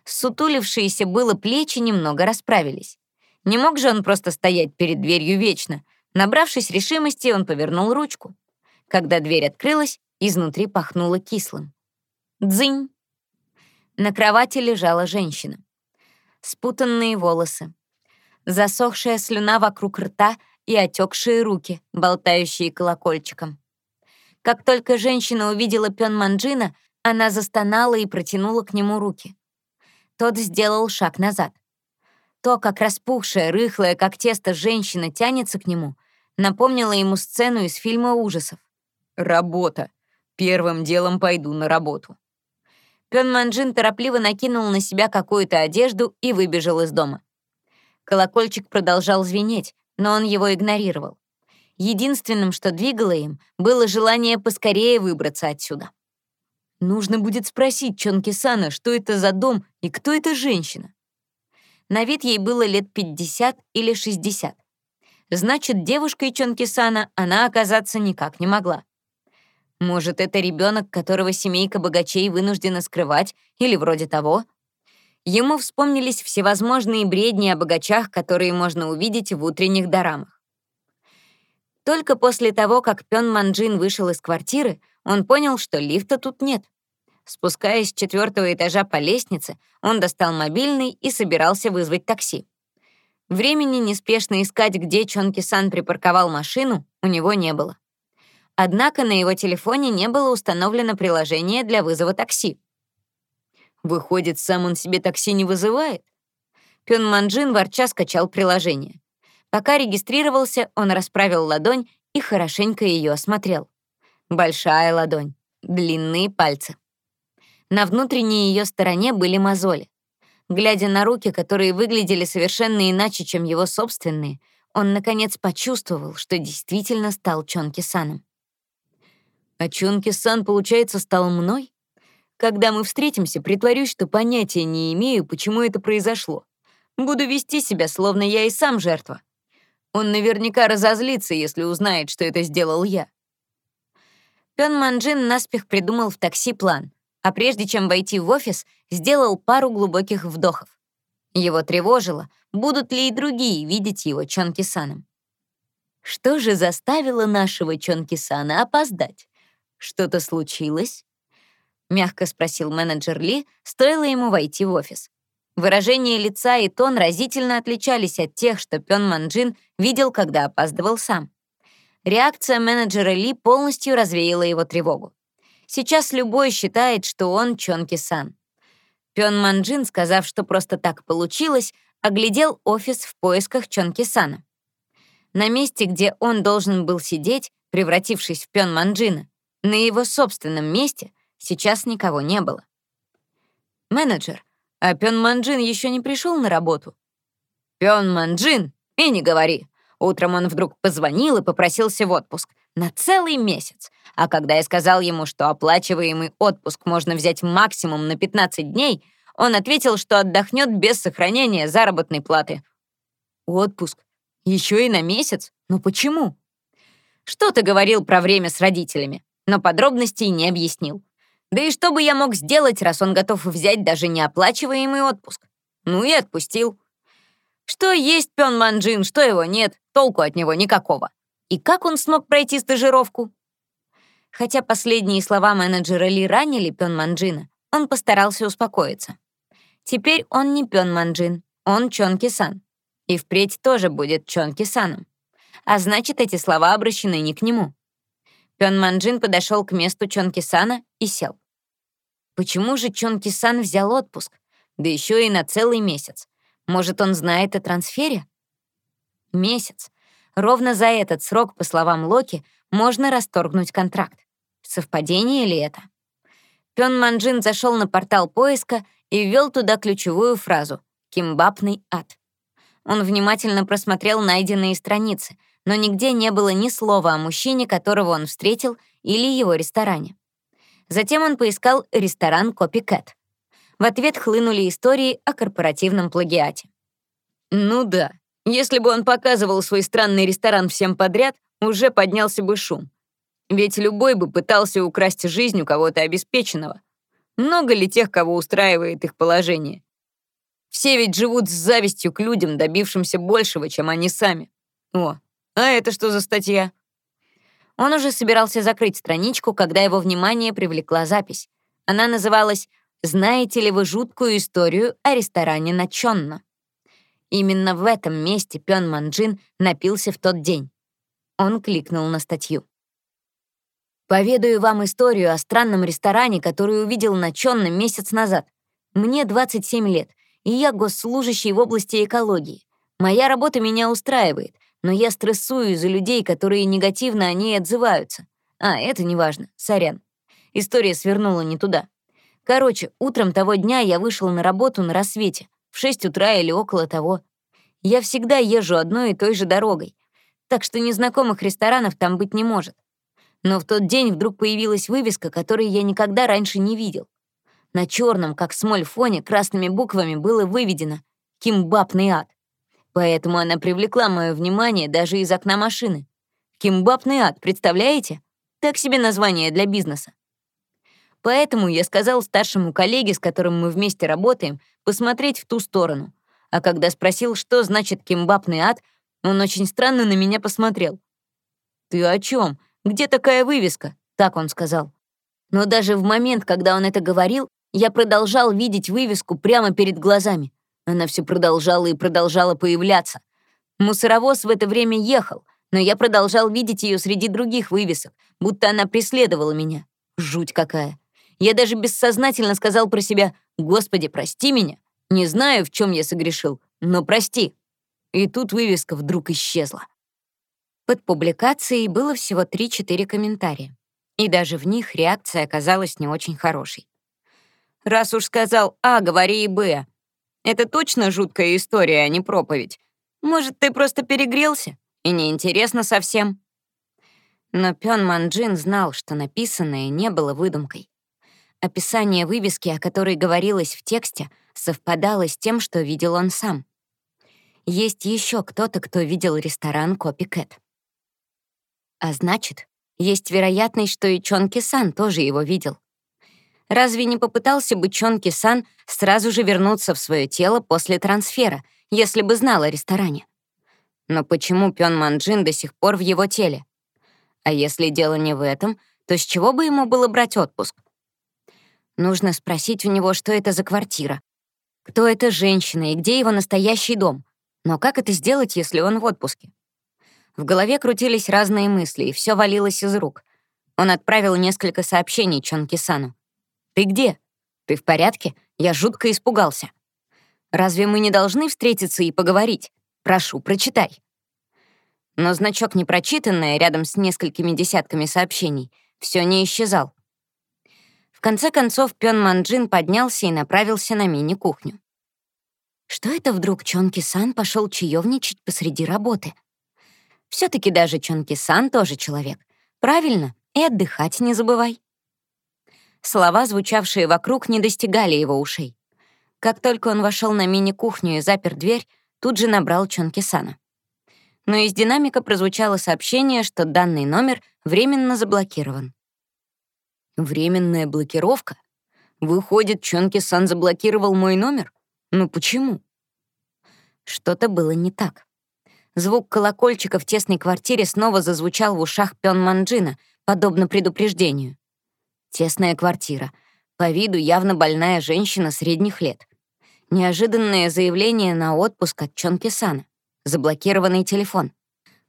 Сутулившиеся было плечи немного расправились. Не мог же он просто стоять перед дверью вечно. Набравшись решимости, он повернул ручку. Когда дверь открылась, изнутри пахнуло кислым. Дзынь! На кровати лежала женщина. Спутанные волосы, засохшая слюна вокруг рта и отекшие руки, болтающие колокольчиком. Как только женщина увидела Пён Манджина, она застонала и протянула к нему руки. Тот сделал шаг назад. То, как распухшая, рыхлая, как тесто женщина тянется к нему, напомнило ему сцену из фильма ужасов. «Работа. Первым делом пойду на работу». Пён Манджин торопливо накинул на себя какую-то одежду и выбежал из дома. Колокольчик продолжал звенеть, но он его игнорировал. Единственным, что двигало им, было желание поскорее выбраться отсюда. Нужно будет спросить Чонки-сана, что это за дом и кто эта женщина. На вид ей было лет 50 или 60. Значит, девушкой Чонки-сана она оказаться никак не могла. Может, это ребенок, которого семейка богачей вынуждена скрывать, или вроде того? Ему вспомнились всевозможные бредни о богачах, которые можно увидеть в утренних дорамах. Только после того, как Пён Манджин вышел из квартиры, он понял, что лифта тут нет. Спускаясь с четвертого этажа по лестнице, он достал мобильный и собирался вызвать такси. Времени неспешно искать, где Чонки-сан припарковал машину, у него не было. Однако на его телефоне не было установлено приложение для вызова такси. Выходит, сам он себе такси не вызывает? Пён Манджин ворча скачал приложение. Пока регистрировался, он расправил ладонь и хорошенько ее осмотрел. Большая ладонь, длинные пальцы. На внутренней ее стороне были мозоли. Глядя на руки, которые выглядели совершенно иначе, чем его собственные, он, наконец, почувствовал, что действительно стал Чонки-саном. А Чонки-сан, получается, стал мной? Когда мы встретимся, притворюсь, что понятия не имею, почему это произошло. Буду вести себя, словно я и сам жертва. Он наверняка разозлится, если узнает, что это сделал я. Пён Манджин наспех придумал в такси план, а прежде чем войти в офис, сделал пару глубоких вдохов. Его тревожило, будут ли и другие видеть его Чонки-саном. Что же заставило нашего Чонки-сана опоздать? Что-то случилось? мягко спросил менеджер Ли, стоило ему войти в офис. Выражение лица и тон разительно отличались от тех, что Пён Манджин видел, когда опаздывал сам. Реакция менеджера Ли полностью развеяла его тревогу. Сейчас любой считает, что он Чонки-сан. Пён Манджин, сказав, что просто так получилось, оглядел офис в поисках Чонки-сана. На месте, где он должен был сидеть, превратившись в Пён Манджина, на его собственном месте — Сейчас никого не было. «Менеджер, а Пён Манджин еще не пришел на работу?» «Пён Манджин? И не говори. Утром он вдруг позвонил и попросился в отпуск. На целый месяц. А когда я сказал ему, что оплачиваемый отпуск можно взять максимум на 15 дней, он ответил, что отдохнет без сохранения заработной платы. Отпуск? Еще и на месяц? Но почему? Что-то говорил про время с родителями, но подробностей не объяснил. Да и что бы я мог сделать, раз он готов взять даже неоплачиваемый отпуск? Ну и отпустил. Что есть Пён Манджин, что его нет, толку от него никакого. И как он смог пройти стажировку? Хотя последние слова менеджера Ли ранили Пён Манджина, он постарался успокоиться. Теперь он не Пён Манджин, он Чон Кисан. И впредь тоже будет Чон Кисаном. А значит, эти слова обращены не к нему. Пён Манджин подошел к месту Чон Кисана и сел. Почему же Чон Кисан взял отпуск? Да еще и на целый месяц. Может, он знает о трансфере? Месяц. Ровно за этот срок, по словам Локи, можно расторгнуть контракт. Совпадение ли это? Пён Манджин зашел на портал поиска и ввел туда ключевую фразу «Кимбапный ад». Он внимательно просмотрел найденные страницы, но нигде не было ни слова о мужчине, которого он встретил, или его ресторане. Затем он поискал ресторан «Копикэт». В ответ хлынули истории о корпоративном плагиате. Ну да, если бы он показывал свой странный ресторан всем подряд, уже поднялся бы шум. Ведь любой бы пытался украсть жизнь у кого-то обеспеченного. Много ли тех, кого устраивает их положение? Все ведь живут с завистью к людям, добившимся большего, чем они сами. О, а это что за статья? Он уже собирался закрыть страничку, когда его внимание привлекла запись. Она называлась знаете ли вы жуткую историю о ресторане на Чонно? Именно в этом месте Пён Манджин напился в тот день. Он кликнул на статью. Поведаю вам историю о странном ресторане, который увидел на Чонно месяц назад. Мне 27 лет, и я госслужащий в области экологии. Моя работа меня устраивает, но я стрессую из-за людей, которые негативно о ней отзываются. А, это неважно, сорян. История свернула не туда. Короче, утром того дня я вышел на работу на рассвете, в 6 утра или около того. Я всегда езжу одной и той же дорогой, так что незнакомых ресторанов там быть не может. Но в тот день вдруг появилась вывеска, которую я никогда раньше не видел. На черном, как смоль фоне, красными буквами было выведено «Кимбапный ад». Поэтому она привлекла мое внимание даже из окна машины. «Кимбапный ад», представляете? Так себе название для бизнеса. Поэтому я сказал старшему коллеге, с которым мы вместе работаем, посмотреть в ту сторону. А когда спросил, что значит кимбапный ад, он очень странно на меня посмотрел. «Ты о чем? Где такая вывеска?» — так он сказал. Но даже в момент, когда он это говорил, я продолжал видеть вывеску прямо перед глазами. Она все продолжала и продолжала появляться. Мусоровоз в это время ехал, но я продолжал видеть ее среди других вывесок, будто она преследовала меня. Жуть какая. Я даже бессознательно сказал про себя «Господи, прости меня». Не знаю, в чем я согрешил, но прости. И тут вывеска вдруг исчезла. Под публикацией было всего 3-4 комментария. И даже в них реакция оказалась не очень хорошей. «Раз уж сказал А, говори и Б. Это точно жуткая история, а не проповедь. Может, ты просто перегрелся? И неинтересно совсем?» Но Пён Манджин знал, что написанное не было выдумкой. Описание вывески, о которой говорилось в тексте, совпадало с тем, что видел он сам. Есть еще кто-то, кто видел ресторан Копикэт. А значит, есть вероятность, что и Чонки Сан тоже его видел. Разве не попытался бы Чонки Сан сразу же вернуться в свое тело после трансфера, если бы знал о ресторане? Но почему Пён Манджин до сих пор в его теле? А если дело не в этом, то с чего бы ему было брать отпуск? Нужно спросить у него, что это за квартира. Кто эта женщина и где его настоящий дом. Но как это сделать, если он в отпуске? В голове крутились разные мысли, и все валилось из рук. Он отправил несколько сообщений Чонки Сану. «Ты где? Ты в порядке? Я жутко испугался. Разве мы не должны встретиться и поговорить? Прошу, прочитай». Но значок непрочитанное рядом с несколькими десятками сообщений все не исчезал конце концов, Пён Манджин поднялся и направился на мини-кухню. Что это вдруг Чонки Сан пошел чаевничать посреди работы? все таки даже Чонки-сан тоже человек. Правильно, и отдыхать не забывай. Слова, звучавшие вокруг, не достигали его ушей. Как только он вошел на мини-кухню и запер дверь, тут же набрал Чонки-сана. Но из динамика прозвучало сообщение, что данный номер временно заблокирован. Временная блокировка? Выходит, Чонки-сан заблокировал мой номер? Ну почему? Что-то было не так. Звук колокольчика в тесной квартире снова зазвучал в ушах Пён Манджина, подобно предупреждению. Тесная квартира. По виду явно больная женщина средних лет. Неожиданное заявление на отпуск от Чонки Сана. Заблокированный телефон.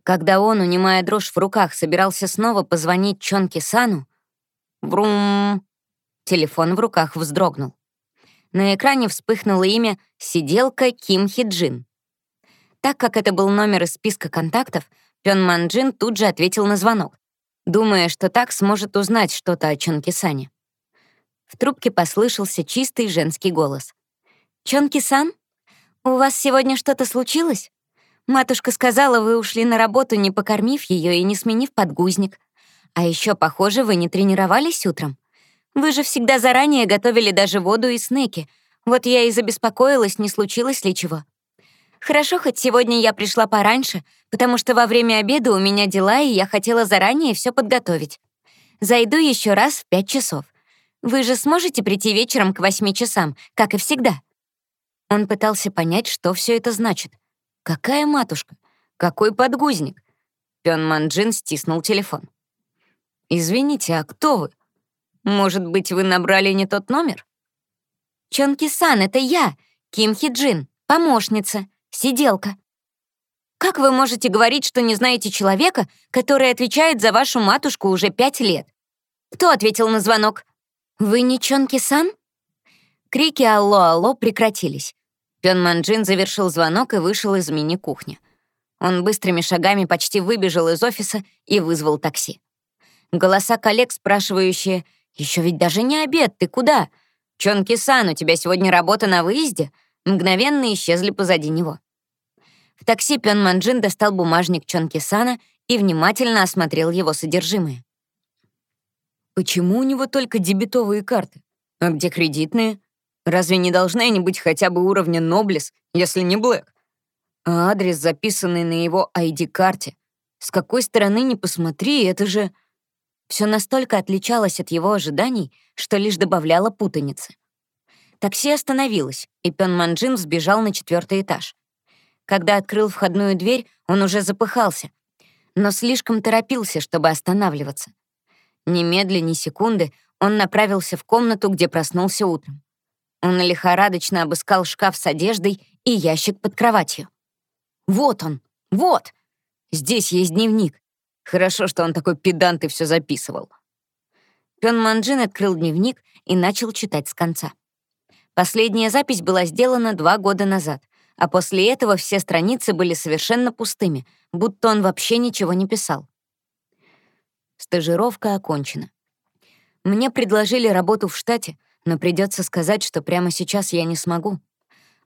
Когда он, унимая дрожь в руках, собирался снова позвонить Чонки Сану, Врум. Телефон в руках вздрогнул. На экране вспыхнуло имя «Сиделка Ким Хиджин». Так как это был номер из списка контактов, Пён Манджин тут же ответил на звонок думая, что так сможет узнать что-то о Чонки-сане. В трубке послышался чистый женский голос. «Чонки-сан, у вас сегодня что-то случилось? Матушка сказала, вы ушли на работу, не покормив ее и не сменив подгузник. А еще, похоже, вы не тренировались утром. Вы же всегда заранее готовили даже воду и снеки. Вот я и забеспокоилась, не случилось ли чего. Хорошо, хоть сегодня я пришла пораньше, потому что во время обеда у меня дела, и я хотела заранее все подготовить. Зайду еще раз в пять часов. Вы же сможете прийти вечером к восьми часам, как и всегда?» Он пытался понять, что все это значит. «Какая матушка? Какой подгузник?» Пён Манджин стиснул телефон. «Извините, а кто вы? Может быть, вы набрали не тот номер?» «Чонки-сан, это я, Ким Хиджин, помощница. Сиделка. Как вы можете говорить, что не знаете человека, который отвечает за вашу матушку уже пять лет? Кто ответил на звонок? Вы не Чонки-сан? Крики «Алло, алло» прекратились. Пён Манджин завершил звонок и вышел из мини-кухни. Он быстрыми шагами почти выбежал из офиса и вызвал такси. Голоса коллег, спрашивающие, «Еще ведь даже не обед, ты куда? Чонки-сан, у тебя сегодня работа на выезде?» мгновенно исчезли позади него. В такси Пён Манджин достал бумажник Чонки Сана и внимательно осмотрел его содержимое. «Почему у него только дебетовые карты? А где кредитные? Разве не должны они быть хотя бы уровня Ноблес, если не Блэк? А адрес, записанный на его ID-карте, с какой стороны ни посмотри, это же...» Все настолько отличалось от его ожиданий, что лишь добавляло путаницы. Такси остановилось, и Пён Манджин сбежал на четвертый этаж. Когда открыл входную дверь, он уже запыхался, но слишком торопился, чтобы останавливаться. Ни медли, ни секунды он направился в комнату, где проснулся утром. Он лихорадочно обыскал шкаф с одеждой и ящик под кроватью. Вот он, вот! Здесь есть дневник. Хорошо, что он такой педант и все записывал. Пён Манджин открыл дневник и начал читать с конца. Последняя запись была сделана два года назад, а после этого все страницы были совершенно пустыми, будто он вообще ничего не писал. Стажировка окончена. Мне предложили работу в штате, но придется сказать, что прямо сейчас я не смогу.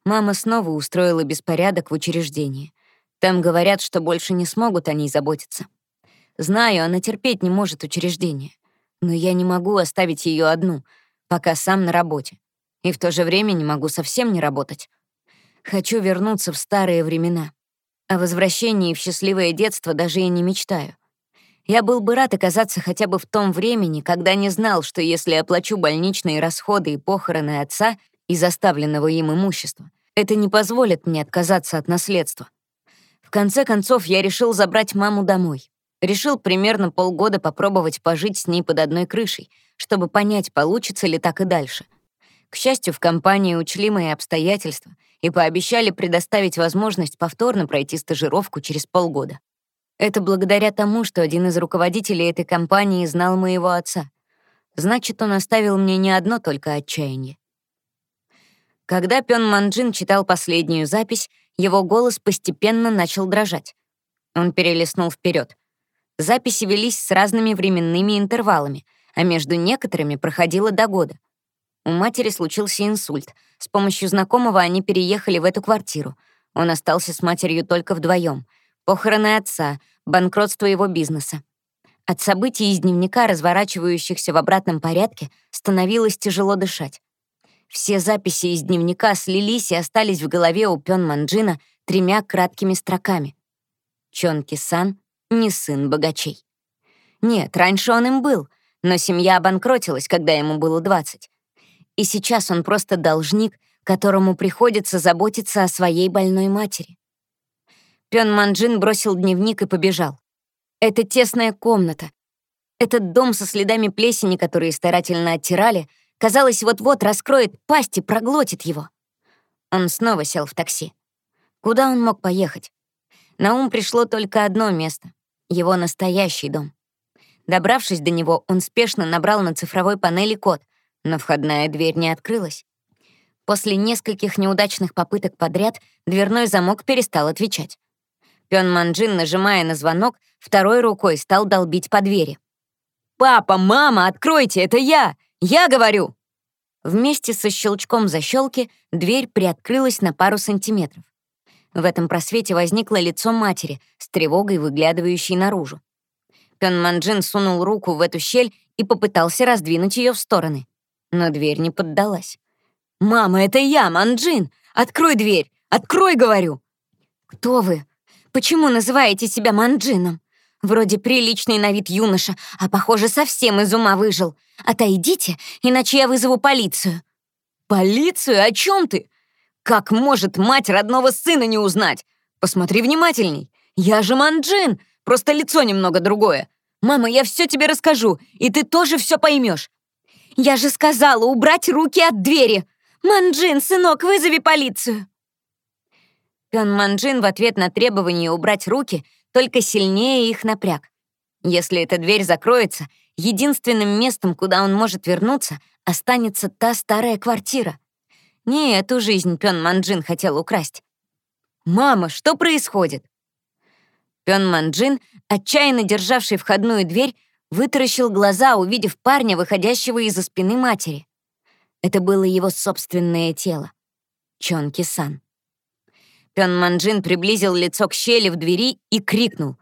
Мама снова устроила беспорядок в учреждении. Там говорят, что больше не смогут о ней заботиться. Знаю, она терпеть не может учреждение. Но я не могу оставить ее одну, пока сам на работе и в то же время не могу совсем не работать. Хочу вернуться в старые времена. О возвращении в счастливое детство даже и не мечтаю. Я был бы рад оказаться хотя бы в том времени, когда не знал, что если оплачу больничные расходы и похороны отца из оставленного им имущества, это не позволит мне отказаться от наследства. В конце концов, я решил забрать маму домой. Решил примерно полгода попробовать пожить с ней под одной крышей, чтобы понять, получится ли так и дальше — к счастью, в компании учли мои обстоятельства и пообещали предоставить возможность повторно пройти стажировку через полгода. Это благодаря тому, что один из руководителей этой компании знал моего отца. Значит, он оставил мне не одно только отчаяние. Когда Пён Манджин читал последнюю запись, его голос постепенно начал дрожать. Он перелистнул вперед. Записи велись с разными временными интервалами, а между некоторыми проходило до года. У матери случился инсульт. С помощью знакомого они переехали в эту квартиру. Он остался с матерью только вдвоем. Похороны отца, банкротство его бизнеса. От событий из дневника, разворачивающихся в обратном порядке, становилось тяжело дышать. Все записи из дневника слились и остались в голове у Пён Манджина тремя краткими строками. Чон Сан не сын богачей. Нет, раньше он им был, но семья обанкротилась, когда ему было 20. И сейчас он просто должник, которому приходится заботиться о своей больной матери. Пён Манджин бросил дневник и побежал. Это тесная комната. Этот дом со следами плесени, которые старательно оттирали, казалось, вот-вот раскроет пасть и проглотит его. Он снова сел в такси. Куда он мог поехать? На ум пришло только одно место — его настоящий дом. Добравшись до него, он спешно набрал на цифровой панели код, но входная дверь не открылась. После нескольких неудачных попыток подряд дверной замок перестал отвечать. Пён Манджин, нажимая на звонок, второй рукой стал долбить по двери. «Папа, мама, откройте, это я! Я говорю!» Вместе со щелчком защелки дверь приоткрылась на пару сантиметров. В этом просвете возникло лицо матери, с тревогой выглядывающей наружу. Пён Манджин сунул руку в эту щель и попытался раздвинуть ее в стороны. Но дверь не поддалась. «Мама, это я, Манджин! Открой дверь! Открой, говорю!» «Кто вы? Почему называете себя Манджином? Вроде приличный на вид юноша, а, похоже, совсем из ума выжил. Отойдите, иначе я вызову полицию». «Полицию? О чем ты? Как может мать родного сына не узнать? Посмотри внимательней. Я же Манджин, просто лицо немного другое. Мама, я все тебе расскажу, и ты тоже все поймешь. Я же сказала убрать руки от двери. Манджин, сынок, вызови полицию. Пён Манджин в ответ на требование убрать руки только сильнее их напряг. Если эта дверь закроется, единственным местом, куда он может вернуться, останется та старая квартира. Не эту жизнь Пён Манджин хотел украсть. «Мама, что происходит?» Пён Манджин, отчаянно державший входную дверь, вытаращил глаза, увидев парня, выходящего из-за спины матери. Это было его собственное тело. Чон Кисан. Пён Манджин приблизил лицо к щели в двери и крикнул.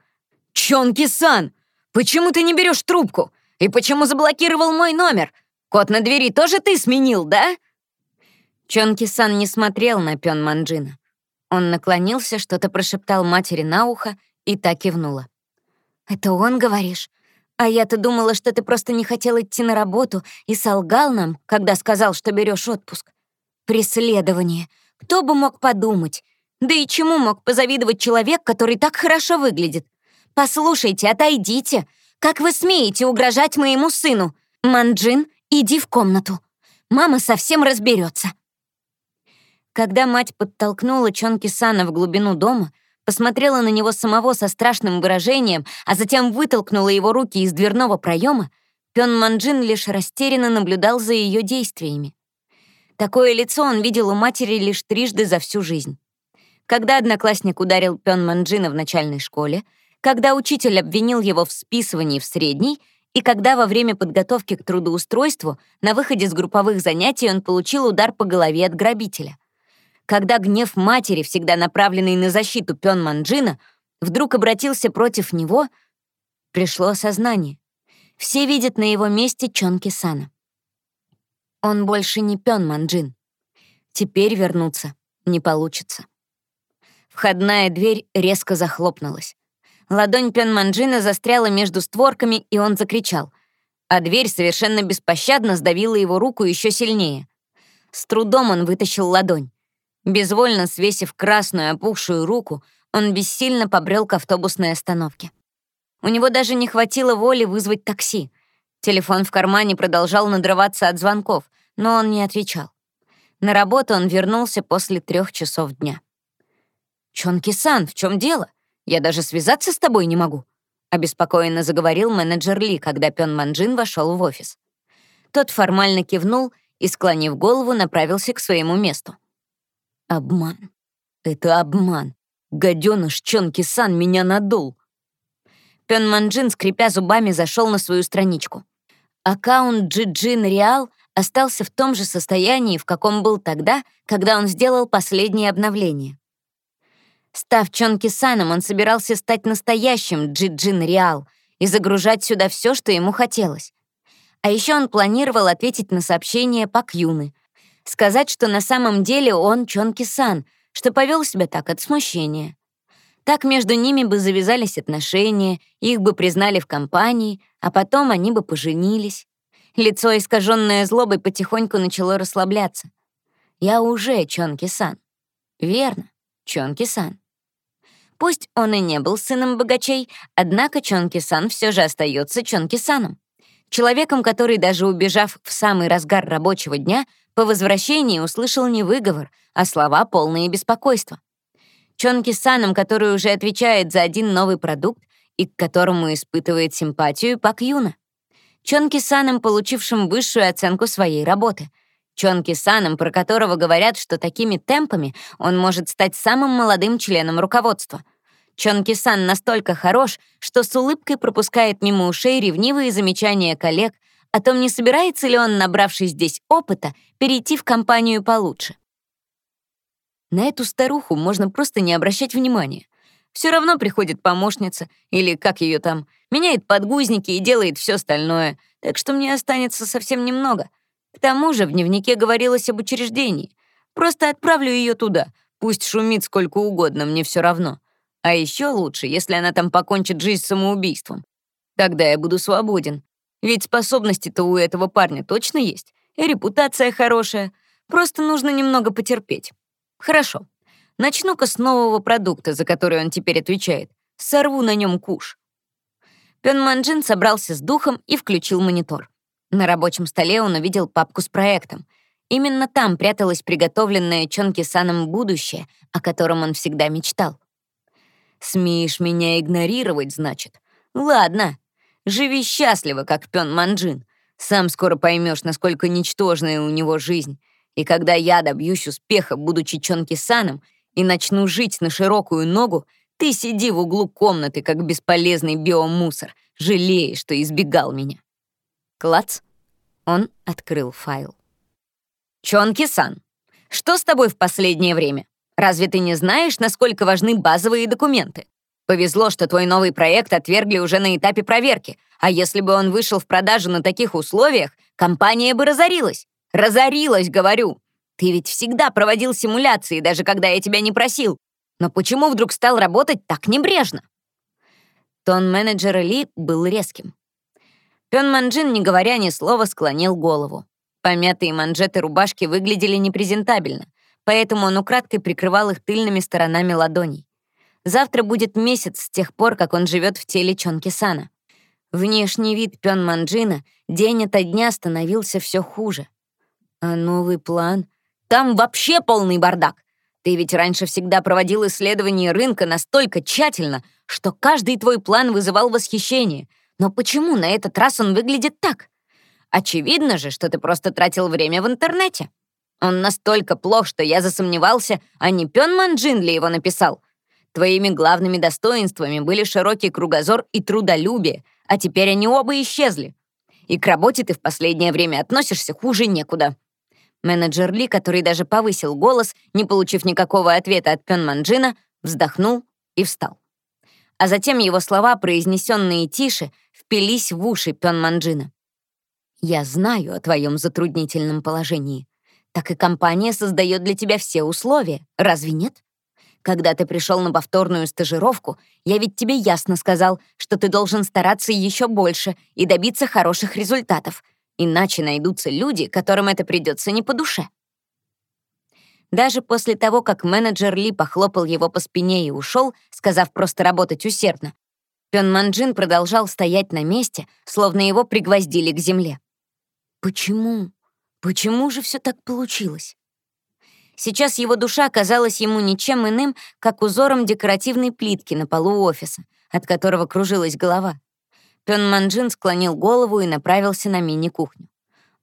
«Чон Кисан, почему ты не берешь трубку? И почему заблокировал мой номер? Код на двери тоже ты сменил, да?» Чон Кисан не смотрел на Пён Манджина. Он наклонился, что-то прошептал матери на ухо и так кивнула. «Это он, говоришь? А я-то думала, что ты просто не хотел идти на работу и солгал нам, когда сказал, что берешь отпуск. Преследование. Кто бы мог подумать? Да и чему мог позавидовать человек, который так хорошо выглядит? Послушайте, отойдите. Как вы смеете угрожать моему сыну? Манджин, иди в комнату. Мама совсем разберется. Когда мать подтолкнула Чонки Сана в глубину дома, посмотрела на него самого со страшным выражением, а затем вытолкнула его руки из дверного проема, Пён Манджин лишь растерянно наблюдал за ее действиями. Такое лицо он видел у матери лишь трижды за всю жизнь. Когда одноклассник ударил Пён Манджина в начальной школе, когда учитель обвинил его в списывании в средней и когда во время подготовки к трудоустройству на выходе с групповых занятий он получил удар по голове от грабителя. Когда гнев матери, всегда направленный на защиту Пён Манджина, вдруг обратился против него, пришло осознание. Все видят на его месте Чонки Сана. Он больше не Пён Манджин. Теперь вернуться не получится. Входная дверь резко захлопнулась. Ладонь Пён Манджина застряла между створками, и он закричал. А дверь совершенно беспощадно сдавила его руку еще сильнее. С трудом он вытащил ладонь. Безвольно свесив красную опухшую руку, он бессильно побрел к автобусной остановке. У него даже не хватило воли вызвать такси. Телефон в кармане продолжал надрываться от звонков, но он не отвечал. На работу он вернулся после трех часов дня. «Чонки-сан, в чем дело? Я даже связаться с тобой не могу», — обеспокоенно заговорил менеджер Ли, когда Пён Манджин вошел в офис. Тот формально кивнул и, склонив голову, направился к своему месту. «Обман. Это обман. Гаденыш Чонки-сан меня надул». Пён Манджин, скрипя зубами, зашел на свою страничку. Аккаунт Джиджин Реал остался в том же состоянии, в каком был тогда, когда он сделал последнее обновление. Став Чонки Саном, он собирался стать настоящим Джиджин Реал и загружать сюда все, что ему хотелось. А еще он планировал ответить на сообщение Пак Юны, сказать, что на самом деле он Чонки Сан, что повел себя так от смущения. Так между ними бы завязались отношения, их бы признали в компании, а потом они бы поженились. Лицо, искаженное злобой, потихоньку начало расслабляться. «Я уже Чонки-сан». «Верно, Чонки-сан». Пусть он и не был сыном богачей, однако Чонки-сан все же остается Чонки-саном. Человеком, который, даже убежав в самый разгар рабочего дня, по возвращении услышал не выговор, а слова, полные беспокойства. Чонки-саном, который уже отвечает за один новый продукт и к которому испытывает симпатию Пак Юна. Чонки-саном, получившим высшую оценку своей работы — Чонки-саном, про которого говорят, что такими темпами он может стать самым молодым членом руководства. Чонки-сан настолько хорош, что с улыбкой пропускает мимо ушей ревнивые замечания коллег о том, не собирается ли он, набравшись здесь опыта, перейти в компанию получше. На эту старуху можно просто не обращать внимания. Все равно приходит помощница, или как ее там, меняет подгузники и делает все остальное, так что мне останется совсем немного — к тому же в дневнике говорилось об учреждении. Просто отправлю ее туда. Пусть шумит сколько угодно, мне все равно. А еще лучше, если она там покончит жизнь самоубийством. Тогда я буду свободен. Ведь способности-то у этого парня точно есть. И репутация хорошая. Просто нужно немного потерпеть. Хорошо. Начну-ка с нового продукта, за который он теперь отвечает. Сорву на нем куш. Пен Манджин собрался с духом и включил монитор. На рабочем столе он увидел папку с проектом. Именно там пряталось приготовленное Чонки Саном будущее, о котором он всегда мечтал. «Смеешь меня игнорировать, значит? Ладно, живи счастливо, как Пён Манджин. Сам скоро поймешь, насколько ничтожная у него жизнь. И когда я добьюсь успеха, будучи Чонки Саном, и начну жить на широкую ногу, ты сиди в углу комнаты, как бесполезный биомусор, жалеешь, что избегал меня. Клац. Он открыл файл. Чонки-сан, что с тобой в последнее время? Разве ты не знаешь, насколько важны базовые документы? Повезло, что твой новый проект отвергли уже на этапе проверки, а если бы он вышел в продажу на таких условиях, компания бы разорилась. Разорилась, говорю. Ты ведь всегда проводил симуляции, даже когда я тебя не просил. Но почему вдруг стал работать так небрежно? Тон менеджера Ли был резким. Пён Манджин, не говоря ни слова, склонил голову. Помятые манжеты рубашки выглядели непрезентабельно, поэтому он украдкой прикрывал их тыльными сторонами ладоней. Завтра будет месяц с тех пор, как он живет в теле Чонки Сана. Внешний вид Пён Манджина день ото дня становился все хуже. А новый план? Там вообще полный бардак. Ты ведь раньше всегда проводил исследования рынка настолько тщательно, что каждый твой план вызывал восхищение — но почему на этот раз он выглядит так? Очевидно же, что ты просто тратил время в интернете. Он настолько плох, что я засомневался, а не Пён Манджин ли его написал. Твоими главными достоинствами были широкий кругозор и трудолюбие, а теперь они оба исчезли. И к работе ты в последнее время относишься хуже некуда. Менеджер Ли, который даже повысил голос, не получив никакого ответа от Пён Манджина, вздохнул и встал. А затем его слова, произнесенные тише, впились в уши Пён Манджина. «Я знаю о твоем затруднительном положении. Так и компания создает для тебя все условия, разве нет? Когда ты пришел на повторную стажировку, я ведь тебе ясно сказал, что ты должен стараться еще больше и добиться хороших результатов, иначе найдутся люди, которым это придется не по душе». Даже после того, как менеджер Ли похлопал его по спине и ушел, сказав просто работать усердно, Пён Манджин продолжал стоять на месте, словно его пригвоздили к земле. Почему? Почему же все так получилось? Сейчас его душа казалась ему ничем иным, как узором декоративной плитки на полу офиса, от которого кружилась голова. Пён Манджин склонил голову и направился на мини-кухню.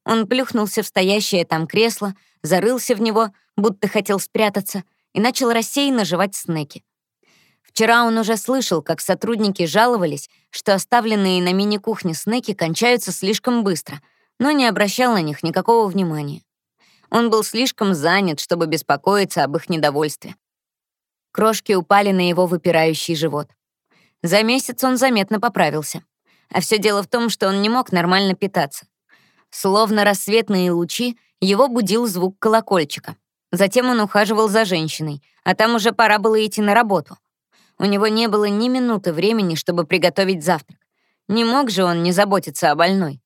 Он плюхнулся в стоящее там кресло, зарылся в него, будто хотел спрятаться, и начал рассеянно жевать снеки. Вчера он уже слышал, как сотрудники жаловались, что оставленные на мини-кухне снеки кончаются слишком быстро, но не обращал на них никакого внимания. Он был слишком занят, чтобы беспокоиться об их недовольстве. Крошки упали на его выпирающий живот. За месяц он заметно поправился. А все дело в том, что он не мог нормально питаться. Словно рассветные лучи, его будил звук колокольчика. Затем он ухаживал за женщиной, а там уже пора было идти на работу. У него не было ни минуты времени, чтобы приготовить завтрак. Не мог же он не заботиться о больной.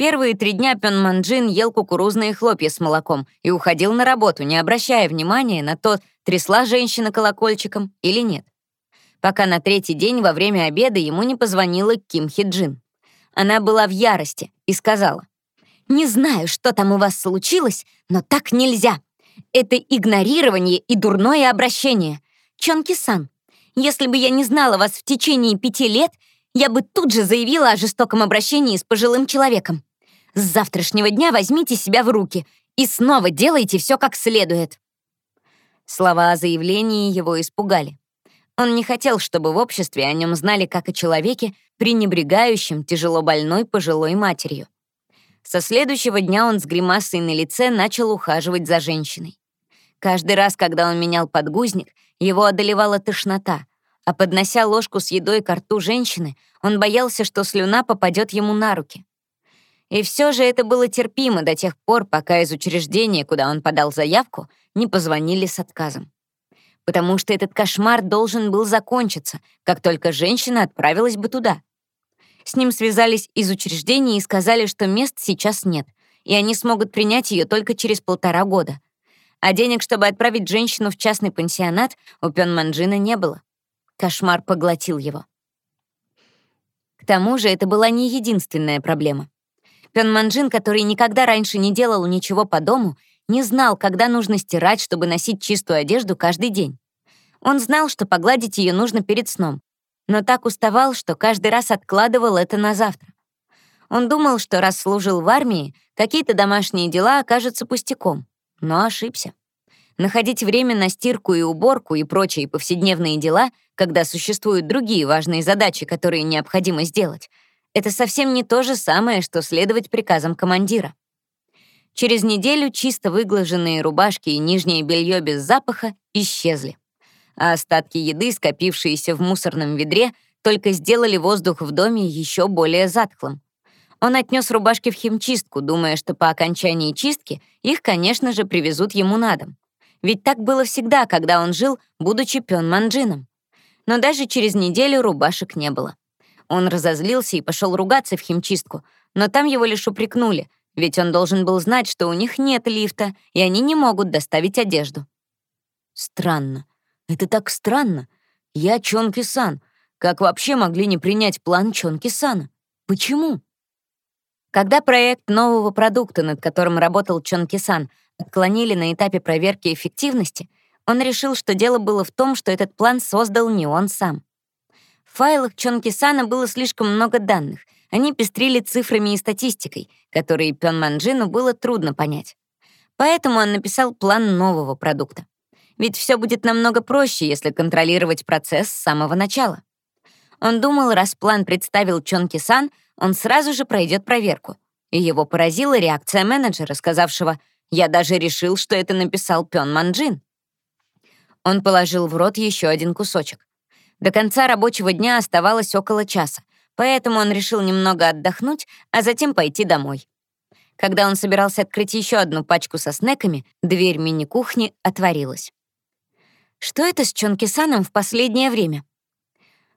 Первые три дня Пён Манджин ел кукурузные хлопья с молоком и уходил на работу, не обращая внимания на то, трясла женщина колокольчиком или нет. Пока на третий день во время обеда ему не позвонила Ким Хиджин. Она была в ярости и сказала, «Не знаю, что там у вас случилось, но так нельзя. Это игнорирование и дурное обращение. Чонки-сан, если бы я не знала вас в течение пяти лет, я бы тут же заявила о жестоком обращении с пожилым человеком. С завтрашнего дня возьмите себя в руки и снова делайте все как следует». Слова о заявлении его испугали. Он не хотел, чтобы в обществе о нем знали как о человеке, пренебрегающем тяжело больной пожилой матерью. Со следующего дня он с гримасой на лице начал ухаживать за женщиной. Каждый раз, когда он менял подгузник, его одолевала тошнота, а поднося ложку с едой к рту женщины, он боялся, что слюна попадет ему на руки. И все же это было терпимо до тех пор, пока из учреждения, куда он подал заявку, не позвонили с отказом. Потому что этот кошмар должен был закончиться, как только женщина отправилась бы туда. С ним связались из учреждения и сказали, что мест сейчас нет, и они смогут принять ее только через полтора года. А денег, чтобы отправить женщину в частный пансионат, у Пён Манджина не было. Кошмар поглотил его. К тому же это была не единственная проблема. Пён Манджин, который никогда раньше не делал ничего по дому, не знал, когда нужно стирать, чтобы носить чистую одежду каждый день. Он знал, что погладить ее нужно перед сном, но так уставал, что каждый раз откладывал это на завтра. Он думал, что раз служил в армии, какие-то домашние дела окажутся пустяком, но ошибся. Находить время на стирку и уборку и прочие повседневные дела, когда существуют другие важные задачи, которые необходимо сделать, это совсем не то же самое, что следовать приказам командира. Через неделю чисто выглаженные рубашки и нижнее белье без запаха исчезли. А остатки еды, скопившиеся в мусорном ведре, только сделали воздух в доме еще более затхлым. Он отнес рубашки в химчистку, думая, что по окончании чистки их, конечно же, привезут ему на дом. Ведь так было всегда, когда он жил, будучи пён-манджином. Но даже через неделю рубашек не было. Он разозлился и пошел ругаться в химчистку, но там его лишь упрекнули — ведь он должен был знать, что у них нет лифта, и они не могут доставить одежду. Странно. Это так странно. Я Чонки-сан. Как вообще могли не принять план Чонки-сана? Почему? Когда проект нового продукта, над которым работал Чонки-сан, отклонили на этапе проверки эффективности, он решил, что дело было в том, что этот план создал не он сам. В файлах Чонки-сана было слишком много данных — они пестрили цифрами и статистикой, которые Пён Манджину было трудно понять. Поэтому он написал план нового продукта. Ведь все будет намного проще, если контролировать процесс с самого начала. Он думал, раз план представил Чон Сан, он сразу же пройдет проверку. И его поразила реакция менеджера, сказавшего «Я даже решил, что это написал Пён Манджин». Он положил в рот еще один кусочек. До конца рабочего дня оставалось около часа, поэтому он решил немного отдохнуть, а затем пойти домой. Когда он собирался открыть еще одну пачку со снеками, дверь мини-кухни отворилась. Что это с Чонки-саном в последнее время?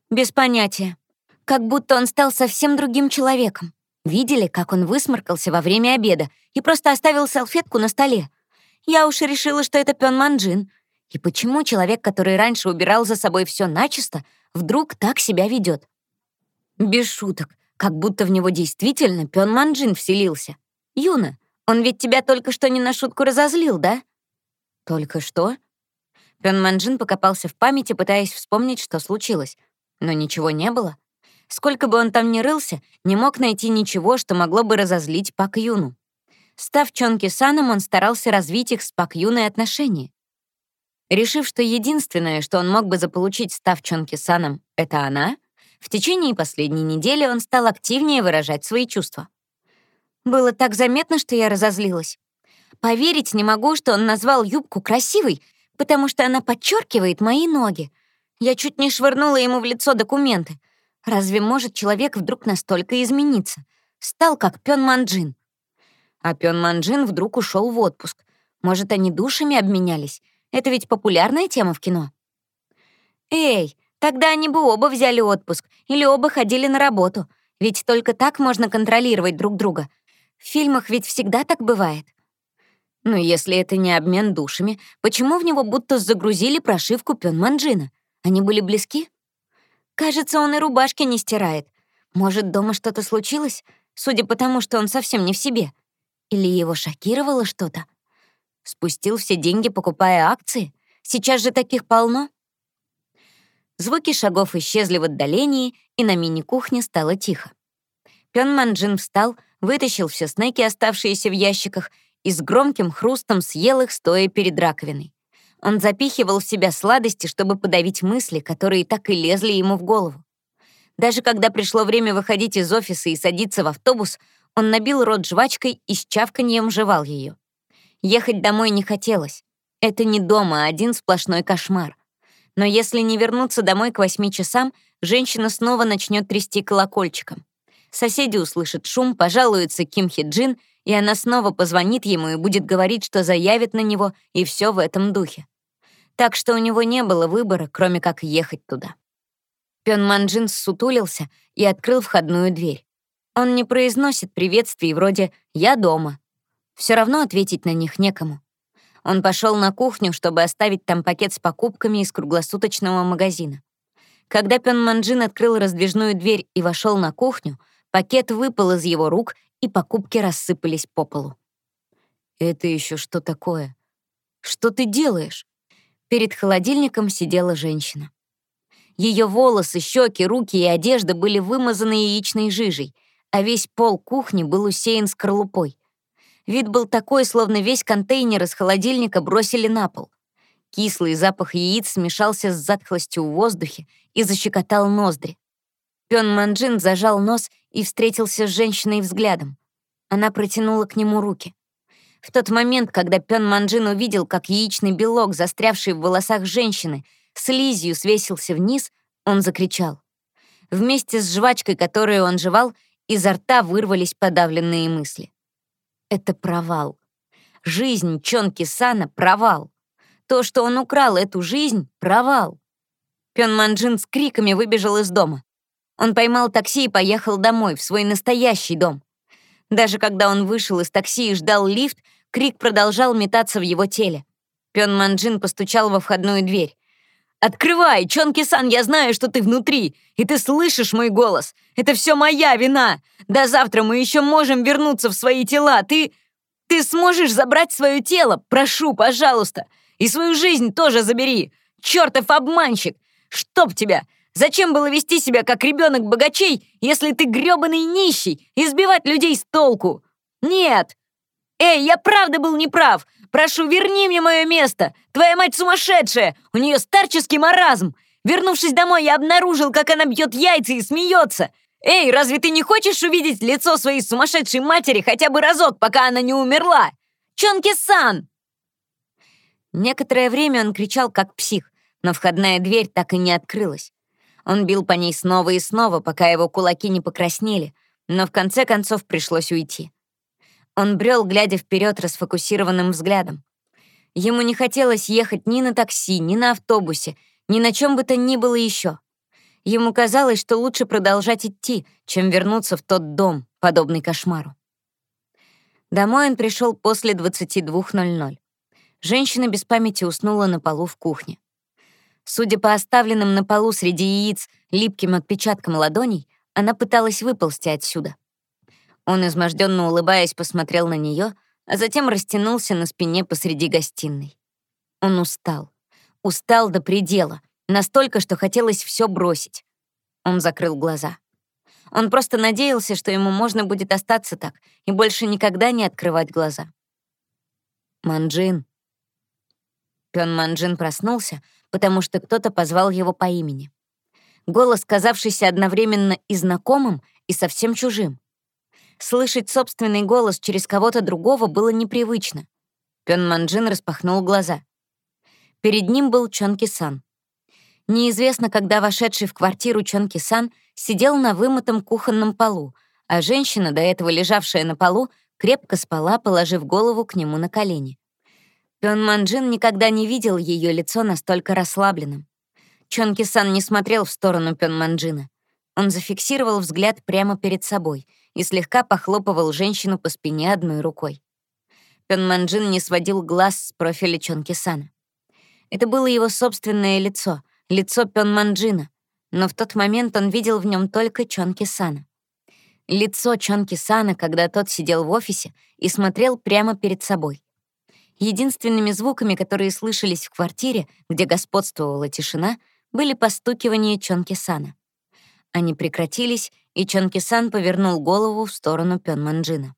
Без понятия. Как будто он стал совсем другим человеком. Видели, как он высморкался во время обеда и просто оставил салфетку на столе? Я уж решила, что это Пён Манджин. И почему человек, который раньше убирал за собой все начисто, вдруг так себя ведет? Без шуток, как будто в него действительно Пён Манджин вселился. Юна, он ведь тебя только что не на шутку разозлил, да? Только что? Пён Манджин покопался в памяти, пытаясь вспомнить, что случилось. Но ничего не было. Сколько бы он там ни рылся, не мог найти ничего, что могло бы разозлить Пак Юну. Став Чонки Саном, он старался развить их с Пак Юной отношения. Решив, что единственное, что он мог бы заполучить, став Чонки Саном, это она, в течение последней недели он стал активнее выражать свои чувства. Было так заметно, что я разозлилась. Поверить не могу, что он назвал юбку красивой, потому что она подчеркивает мои ноги. Я чуть не швырнула ему в лицо документы. Разве может человек вдруг настолько измениться? Стал как Пён Манджин. А Пён Манджин вдруг ушел в отпуск. Может, они душами обменялись? Это ведь популярная тема в кино. Эй, тогда они бы оба взяли отпуск или оба ходили на работу. Ведь только так можно контролировать друг друга. В фильмах ведь всегда так бывает. Но если это не обмен душами, почему в него будто загрузили прошивку Пён Манджина? Они были близки? Кажется, он и рубашки не стирает. Может, дома что-то случилось, судя по тому, что он совсем не в себе? Или его шокировало что-то? Спустил все деньги, покупая акции? Сейчас же таких полно. Звуки шагов исчезли в отдалении, и на мини-кухне стало тихо. Пён Манджин встал, вытащил все снеки, оставшиеся в ящиках, и с громким хрустом съел их, стоя перед раковиной. Он запихивал в себя сладости, чтобы подавить мысли, которые так и лезли ему в голову. Даже когда пришло время выходить из офиса и садиться в автобус, он набил рот жвачкой и с чавканьем жевал ее. Ехать домой не хотелось. Это не дома, а один сплошной кошмар. Но если не вернуться домой к восьми часам, женщина снова начнет трясти колокольчиком. Соседи услышат шум, пожалуются Ким Хи Джин, и она снова позвонит ему и будет говорить, что заявит на него, и все в этом духе. Так что у него не было выбора, кроме как ехать туда. Пён Манджин сутулился и открыл входную дверь. Он не произносит приветствий вроде «я дома». Все равно ответить на них некому. Он пошел на кухню, чтобы оставить там пакет с покупками из круглосуточного магазина. Когда Пён Манджин открыл раздвижную дверь и вошел на кухню, пакет выпал из его рук, и покупки рассыпались по полу. «Это еще что такое? Что ты делаешь?» Перед холодильником сидела женщина. Ее волосы, щеки, руки и одежда были вымазаны яичной жижей, а весь пол кухни был усеян скорлупой. Вид был такой, словно весь контейнер из холодильника бросили на пол. Кислый запах яиц смешался с затхлостью в воздухе и защекотал ноздри. Пён Манджин зажал нос и встретился с женщиной взглядом. Она протянула к нему руки. В тот момент, когда Пён Манджин увидел, как яичный белок, застрявший в волосах женщины, слизью свесился вниз, он закричал. Вместе с жвачкой, которую он жевал, изо рта вырвались подавленные мысли. Это провал. Жизнь Чонки Сана — провал. То, что он украл эту жизнь — провал. Пён Манджин с криками выбежал из дома. Он поймал такси и поехал домой, в свой настоящий дом. Даже когда он вышел из такси и ждал лифт, крик продолжал метаться в его теле. Пён Манджин постучал во входную дверь. «Открывай, Чонки-сан, я знаю, что ты внутри, и ты слышишь мой голос. Это все моя вина. До завтра мы еще можем вернуться в свои тела. Ты... ты сможешь забрать свое тело? Прошу, пожалуйста. И свою жизнь тоже забери. Чертов обманщик! Чтоб тебя! Зачем было вести себя как ребенок богачей, если ты грёбаный нищий, и сбивать людей с толку? Нет! Эй, я правда был неправ. Прошу, верни мне мое место! Твоя мать сумасшедшая! У нее старческий маразм! Вернувшись домой, я обнаружил, как она бьет яйца и смеется. Эй, разве ты не хочешь увидеть лицо своей сумасшедшей матери хотя бы разок, пока она не умерла? Чонки-сан!» Некоторое время он кричал как псих, но входная дверь так и не открылась. Он бил по ней снова и снова, пока его кулаки не покраснели, но в конце концов пришлось уйти. Он брел, глядя вперед расфокусированным взглядом. Ему не хотелось ехать ни на такси, ни на автобусе, ни на чем бы то ни было еще. Ему казалось, что лучше продолжать идти, чем вернуться в тот дом, подобный кошмару. Домой он пришел после 22.00. Женщина без памяти уснула на полу в кухне. Судя по оставленным на полу среди яиц липким отпечаткам ладоней, она пыталась выползти отсюда. Он, изможденно улыбаясь, посмотрел на нее, а затем растянулся на спине посреди гостиной. Он устал. Устал до предела, настолько, что хотелось все бросить. Он закрыл глаза. Он просто надеялся, что ему можно будет остаться так и больше никогда не открывать глаза. «Манджин». Пён Манджин проснулся, потому что кто-то позвал его по имени. Голос, казавшийся одновременно и знакомым, и совсем чужим. Слышать собственный голос через кого-то другого было непривычно. Пён Манджин распахнул глаза. Перед ним был Чонки Сан. Неизвестно, когда вошедший в квартиру Чонки Сан сидел на вымытом кухонном полу, а женщина, до этого лежавшая на полу, крепко спала, положив голову к нему на колени. Пён Манджин никогда не видел ее лицо настолько расслабленным. Чонки Сан не смотрел в сторону Пён Манджина. Он зафиксировал взгляд прямо перед собой и слегка похлопывал женщину по спине одной рукой. Пён Манджин не сводил глаз с профиля Чонки Сана. Это было его собственное лицо, лицо Пён Манджина, но в тот момент он видел в нем только Чонки Сана. Лицо Чонки Сана, когда тот сидел в офисе и смотрел прямо перед собой. Единственными звуками, которые слышались в квартире, где господствовала тишина, были постукивания Чонки Сана. Они прекратились, и Чонки Сан повернул голову в сторону Пён Манджина.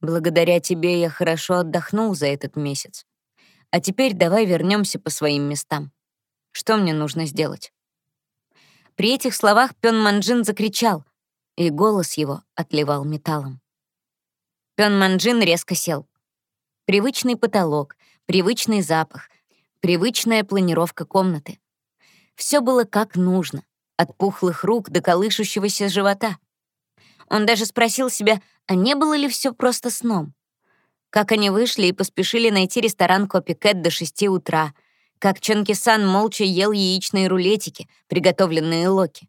«Благодаря тебе я хорошо отдохнул за этот месяц. А теперь давай вернемся по своим местам. Что мне нужно сделать?» При этих словах Пён Манджин закричал, и голос его отливал металлом. Пён Манджин резко сел. Привычный потолок, привычный запах, привычная планировка комнаты. Все было как нужно, от пухлых рук до колышущегося живота. Он даже спросил себя, а не было ли все просто сном? Как они вышли и поспешили найти ресторан Копикет до шести утра, как Чонки-сан молча ел яичные рулетики, приготовленные Локи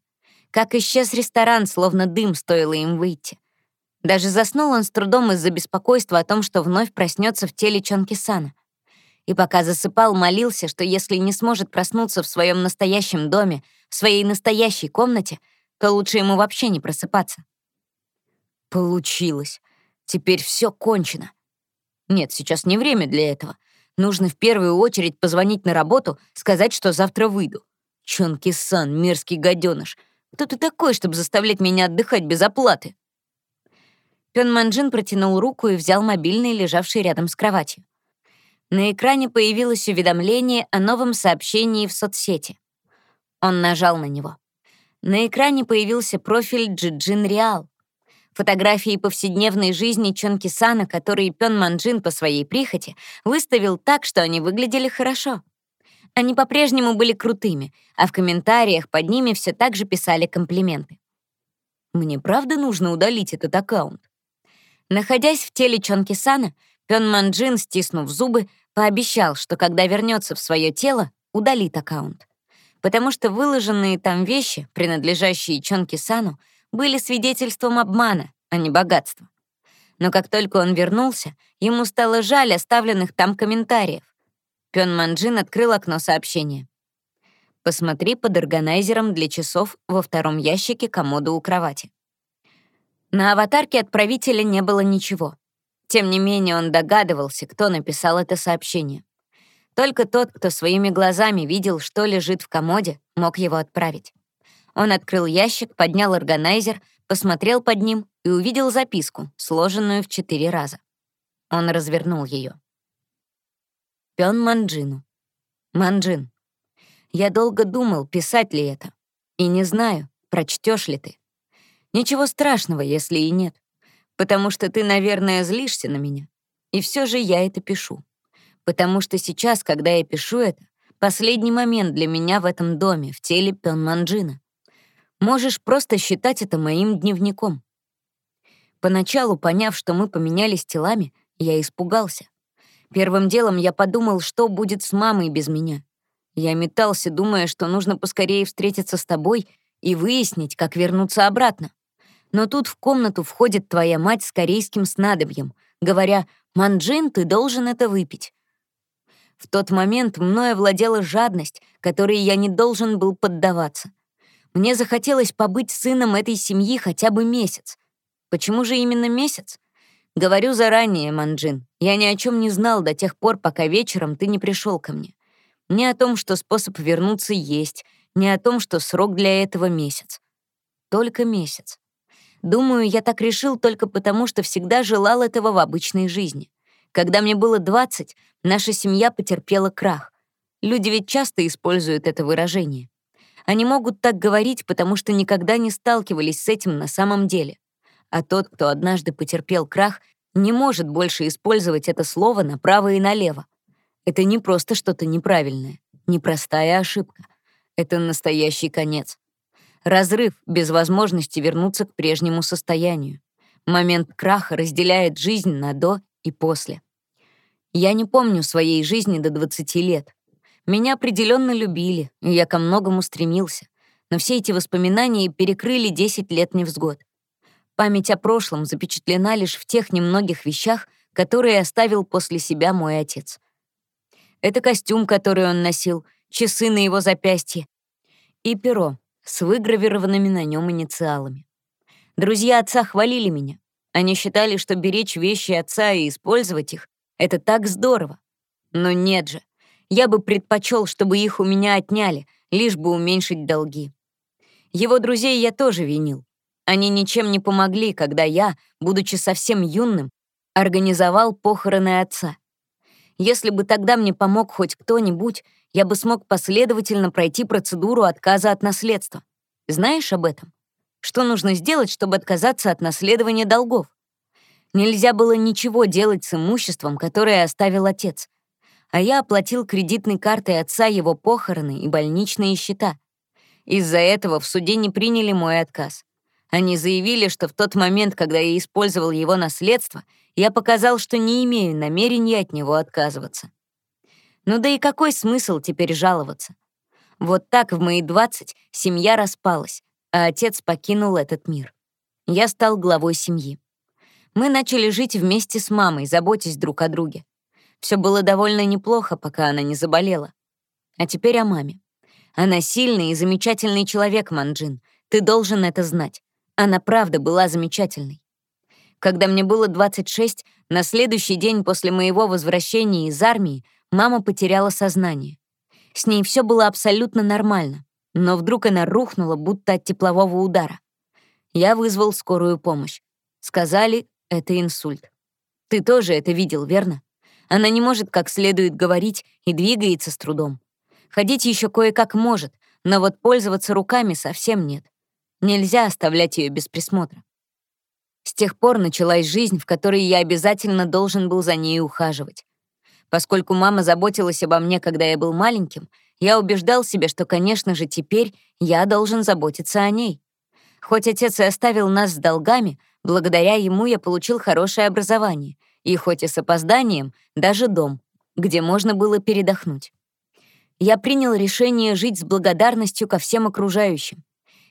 как исчез ресторан, словно дым стоило им выйти. Даже заснул он с трудом из-за беспокойства о том, что вновь проснется в теле Чонки Сана. И пока засыпал, молился, что если не сможет проснуться в своем настоящем доме, в своей настоящей комнате, то лучше ему вообще не просыпаться. Получилось. Теперь все кончено. Нет, сейчас не время для этого. Нужно в первую очередь позвонить на работу, сказать, что завтра выйду. Чонки-сан, мерзкий гаденыш — кто ты такой, чтобы заставлять меня отдыхать без оплаты?» Пён Манджин протянул руку и взял мобильный, лежавший рядом с кроватью. На экране появилось уведомление о новом сообщении в соцсети. Он нажал на него. На экране появился профиль Джиджин Реал. Фотографии повседневной жизни Чонки Сана, которые Пён Манджин по своей прихоти выставил так, что они выглядели хорошо. Они по-прежнему были крутыми, а в комментариях под ними все так же писали комплименты. Мне правда нужно удалить этот аккаунт? Находясь в теле Чонки Сана, Пён Манджин, стиснув зубы, пообещал, что когда вернется в свое тело, удалит аккаунт. Потому что выложенные там вещи, принадлежащие Чонки Сану, были свидетельством обмана, а не богатства. Но как только он вернулся, ему стало жаль оставленных там комментариев. Пён Манджин открыл окно сообщения. «Посмотри под органайзером для часов во втором ящике комода у кровати». На аватарке отправителя не было ничего. Тем не менее, он догадывался, кто написал это сообщение. Только тот, кто своими глазами видел, что лежит в комоде, мог его отправить. Он открыл ящик, поднял органайзер, посмотрел под ним и увидел записку, сложенную в четыре раза. Он развернул ее. Пён Манджину. Манджин. Я долго думал, писать ли это. И не знаю, прочтешь ли ты. Ничего страшного, если и нет. Потому что ты, наверное, злишься на меня. И все же я это пишу. Потому что сейчас, когда я пишу это, последний момент для меня в этом доме, в теле Пён Манджина. Можешь просто считать это моим дневником. Поначалу, поняв, что мы поменялись телами, я испугался. Первым делом я подумал, что будет с мамой без меня. Я метался, думая, что нужно поскорее встретиться с тобой и выяснить, как вернуться обратно. Но тут в комнату входит твоя мать с корейским снадобьем, говоря, «Манджин, ты должен это выпить». В тот момент мною владела жадность, которой я не должен был поддаваться. Мне захотелось побыть сыном этой семьи хотя бы месяц. Почему же именно месяц? Говорю заранее, Манджин, я ни о чем не знал до тех пор, пока вечером ты не пришел ко мне. Ни о том, что способ вернуться есть, ни о том, что срок для этого месяц. Только месяц. Думаю, я так решил только потому, что всегда желал этого в обычной жизни. Когда мне было 20, наша семья потерпела крах. Люди ведь часто используют это выражение. Они могут так говорить, потому что никогда не сталкивались с этим на самом деле а тот, кто однажды потерпел крах, не может больше использовать это слово направо и налево. Это не просто что-то неправильное, непростая ошибка. Это настоящий конец. Разрыв без возможности вернуться к прежнему состоянию. Момент краха разделяет жизнь на «до» и «после». Я не помню своей жизни до 20 лет. Меня определенно любили, и я ко многому стремился. Но все эти воспоминания перекрыли 10 лет невзгод. Память о прошлом запечатлена лишь в тех немногих вещах, которые оставил после себя мой отец. Это костюм, который он носил, часы на его запястье и перо с выгравированными на нем инициалами. Друзья отца хвалили меня. Они считали, что беречь вещи отца и использовать их — это так здорово. Но нет же. Я бы предпочел, чтобы их у меня отняли, лишь бы уменьшить долги. Его друзей я тоже винил. Они ничем не помогли, когда я, будучи совсем юным, организовал похороны отца. Если бы тогда мне помог хоть кто-нибудь, я бы смог последовательно пройти процедуру отказа от наследства. Знаешь об этом? Что нужно сделать, чтобы отказаться от наследования долгов? Нельзя было ничего делать с имуществом, которое оставил отец. А я оплатил кредитной картой отца его похороны и больничные счета. Из-за этого в суде не приняли мой отказ. Они заявили, что в тот момент, когда я использовал его наследство, я показал, что не имею намерения от него отказываться. Ну да и какой смысл теперь жаловаться? Вот так в мои 20 семья распалась, а отец покинул этот мир. Я стал главой семьи. Мы начали жить вместе с мамой, заботясь друг о друге. Все было довольно неплохо, пока она не заболела. А теперь о маме. Она сильный и замечательный человек, Манджин. Ты должен это знать. Она правда была замечательной. Когда мне было 26, на следующий день после моего возвращения из армии мама потеряла сознание. С ней все было абсолютно нормально, но вдруг она рухнула, будто от теплового удара. Я вызвал скорую помощь. Сказали, это инсульт. Ты тоже это видел, верно? Она не может как следует говорить и двигается с трудом. Ходить еще кое-как может, но вот пользоваться руками совсем нет. Нельзя оставлять ее без присмотра. С тех пор началась жизнь, в которой я обязательно должен был за ней ухаживать. Поскольку мама заботилась обо мне, когда я был маленьким, я убеждал себя, что, конечно же, теперь я должен заботиться о ней. Хоть отец и оставил нас с долгами, благодаря ему я получил хорошее образование, и хоть и с опозданием, даже дом, где можно было передохнуть. Я принял решение жить с благодарностью ко всем окружающим.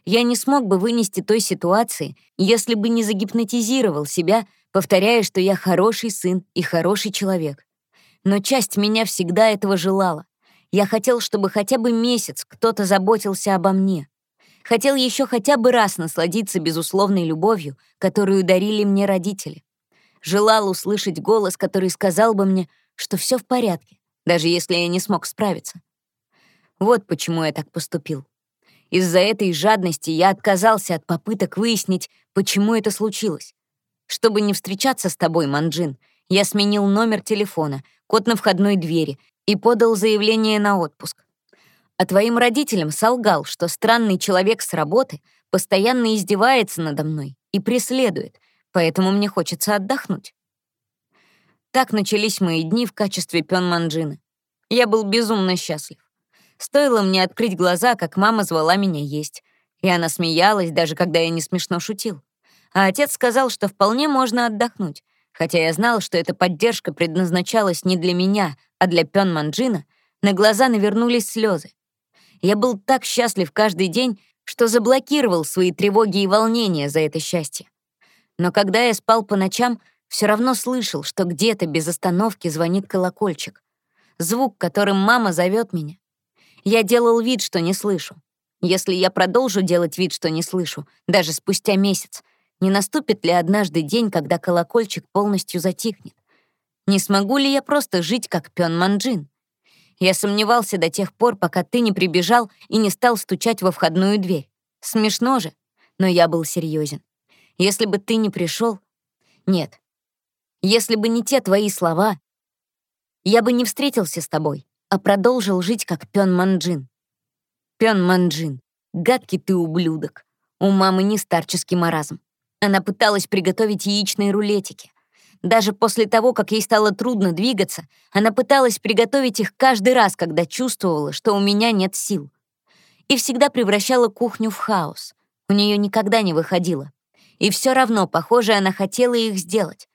Я не смог бы вынести той ситуации, если бы не загипнотизировал себя, повторяя, что я хороший сын и хороший человек. Но часть меня всегда этого желала. Я хотел, чтобы хотя бы месяц кто-то заботился обо мне. Хотел еще хотя бы раз насладиться безусловной любовью, которую дарили мне родители. Желал услышать голос, который сказал бы мне, что все в порядке, даже если я не смог справиться. Вот почему я так поступил. Из-за этой жадности я отказался от попыток выяснить, почему это случилось. Чтобы не встречаться с тобой, Манджин, я сменил номер телефона, код на входной двери и подал заявление на отпуск. А твоим родителям солгал, что странный человек с работы постоянно издевается надо мной и преследует, поэтому мне хочется отдохнуть. Так начались мои дни в качестве пён Манджина. Я был безумно счастлив. Стоило мне открыть глаза, как мама звала меня есть. И она смеялась, даже когда я не смешно шутил. А отец сказал, что вполне можно отдохнуть. Хотя я знал, что эта поддержка предназначалась не для меня, а для Пён Манджина, на глаза навернулись слезы. Я был так счастлив каждый день, что заблокировал свои тревоги и волнения за это счастье. Но когда я спал по ночам, все равно слышал, что где-то без остановки звонит колокольчик. Звук, которым мама зовет меня. Я делал вид, что не слышу. Если я продолжу делать вид, что не слышу, даже спустя месяц, не наступит ли однажды день, когда колокольчик полностью затихнет? Не смогу ли я просто жить, как Пён Манджин? Я сомневался до тех пор, пока ты не прибежал и не стал стучать во входную дверь. Смешно же, но я был серьезен. Если бы ты не пришел, Нет. Если бы не те твои слова, я бы не встретился с тобой а продолжил жить как Пён Манджин. Пён Манджин, гадкий ты ублюдок. У мамы не старческий маразм. Она пыталась приготовить яичные рулетики. Даже после того, как ей стало трудно двигаться, она пыталась приготовить их каждый раз, когда чувствовала, что у меня нет сил. И всегда превращала кухню в хаос. У нее никогда не выходило. И все равно, похоже, она хотела их сделать.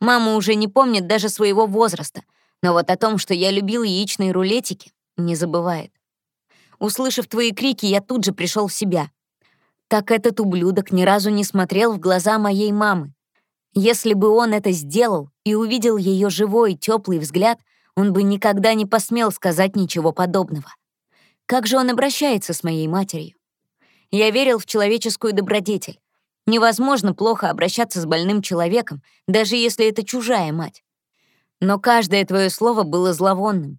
Мама уже не помнит даже своего возраста, но вот о том, что я любил яичные рулетики, не забывает. Услышав твои крики, я тут же пришел в себя. Так этот ублюдок ни разу не смотрел в глаза моей мамы. Если бы он это сделал и увидел ее живой, теплый взгляд, он бы никогда не посмел сказать ничего подобного. Как же он обращается с моей матерью? Я верил в человеческую добродетель. Невозможно плохо обращаться с больным человеком, даже если это чужая мать. Но каждое твое слово было зловонным.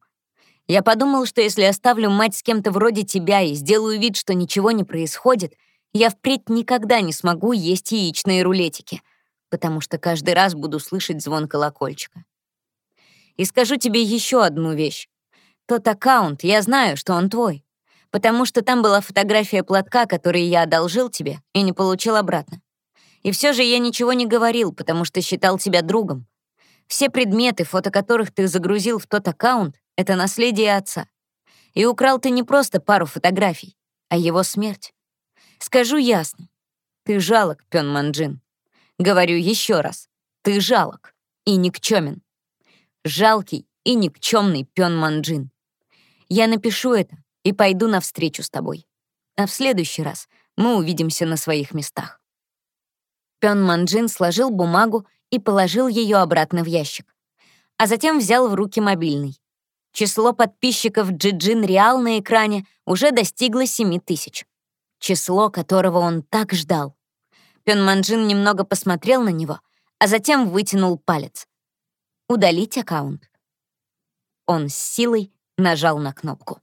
Я подумал, что если оставлю мать с кем-то вроде тебя и сделаю вид, что ничего не происходит, я впредь никогда не смогу есть яичные рулетики — потому что каждый раз буду слышать звон колокольчика. И скажу тебе еще одну вещь. Тот аккаунт, я знаю, что он твой, потому что там была фотография платка, который я одолжил тебе и не получил обратно. И все же я ничего не говорил, потому что считал тебя другом. Все предметы, фото которых ты загрузил в тот аккаунт, — это наследие отца. И украл ты не просто пару фотографий, а его смерть. Скажу ясно. Ты жалок, Пён Манджин. Говорю еще раз, ты жалок и никчемен. Жалкий и никчемный Пён Манджин. Я напишу это и пойду навстречу с тобой. А в следующий раз мы увидимся на своих местах. Пён Манджин сложил бумагу и положил ее обратно в ящик. А затем взял в руки мобильный. Число подписчиков Джиджин Реал на экране уже достигло 7 тысяч. Число, которого он так ждал. Пён Манджин немного посмотрел на него, а затем вытянул палец. «Удалить аккаунт». Он с силой нажал на кнопку.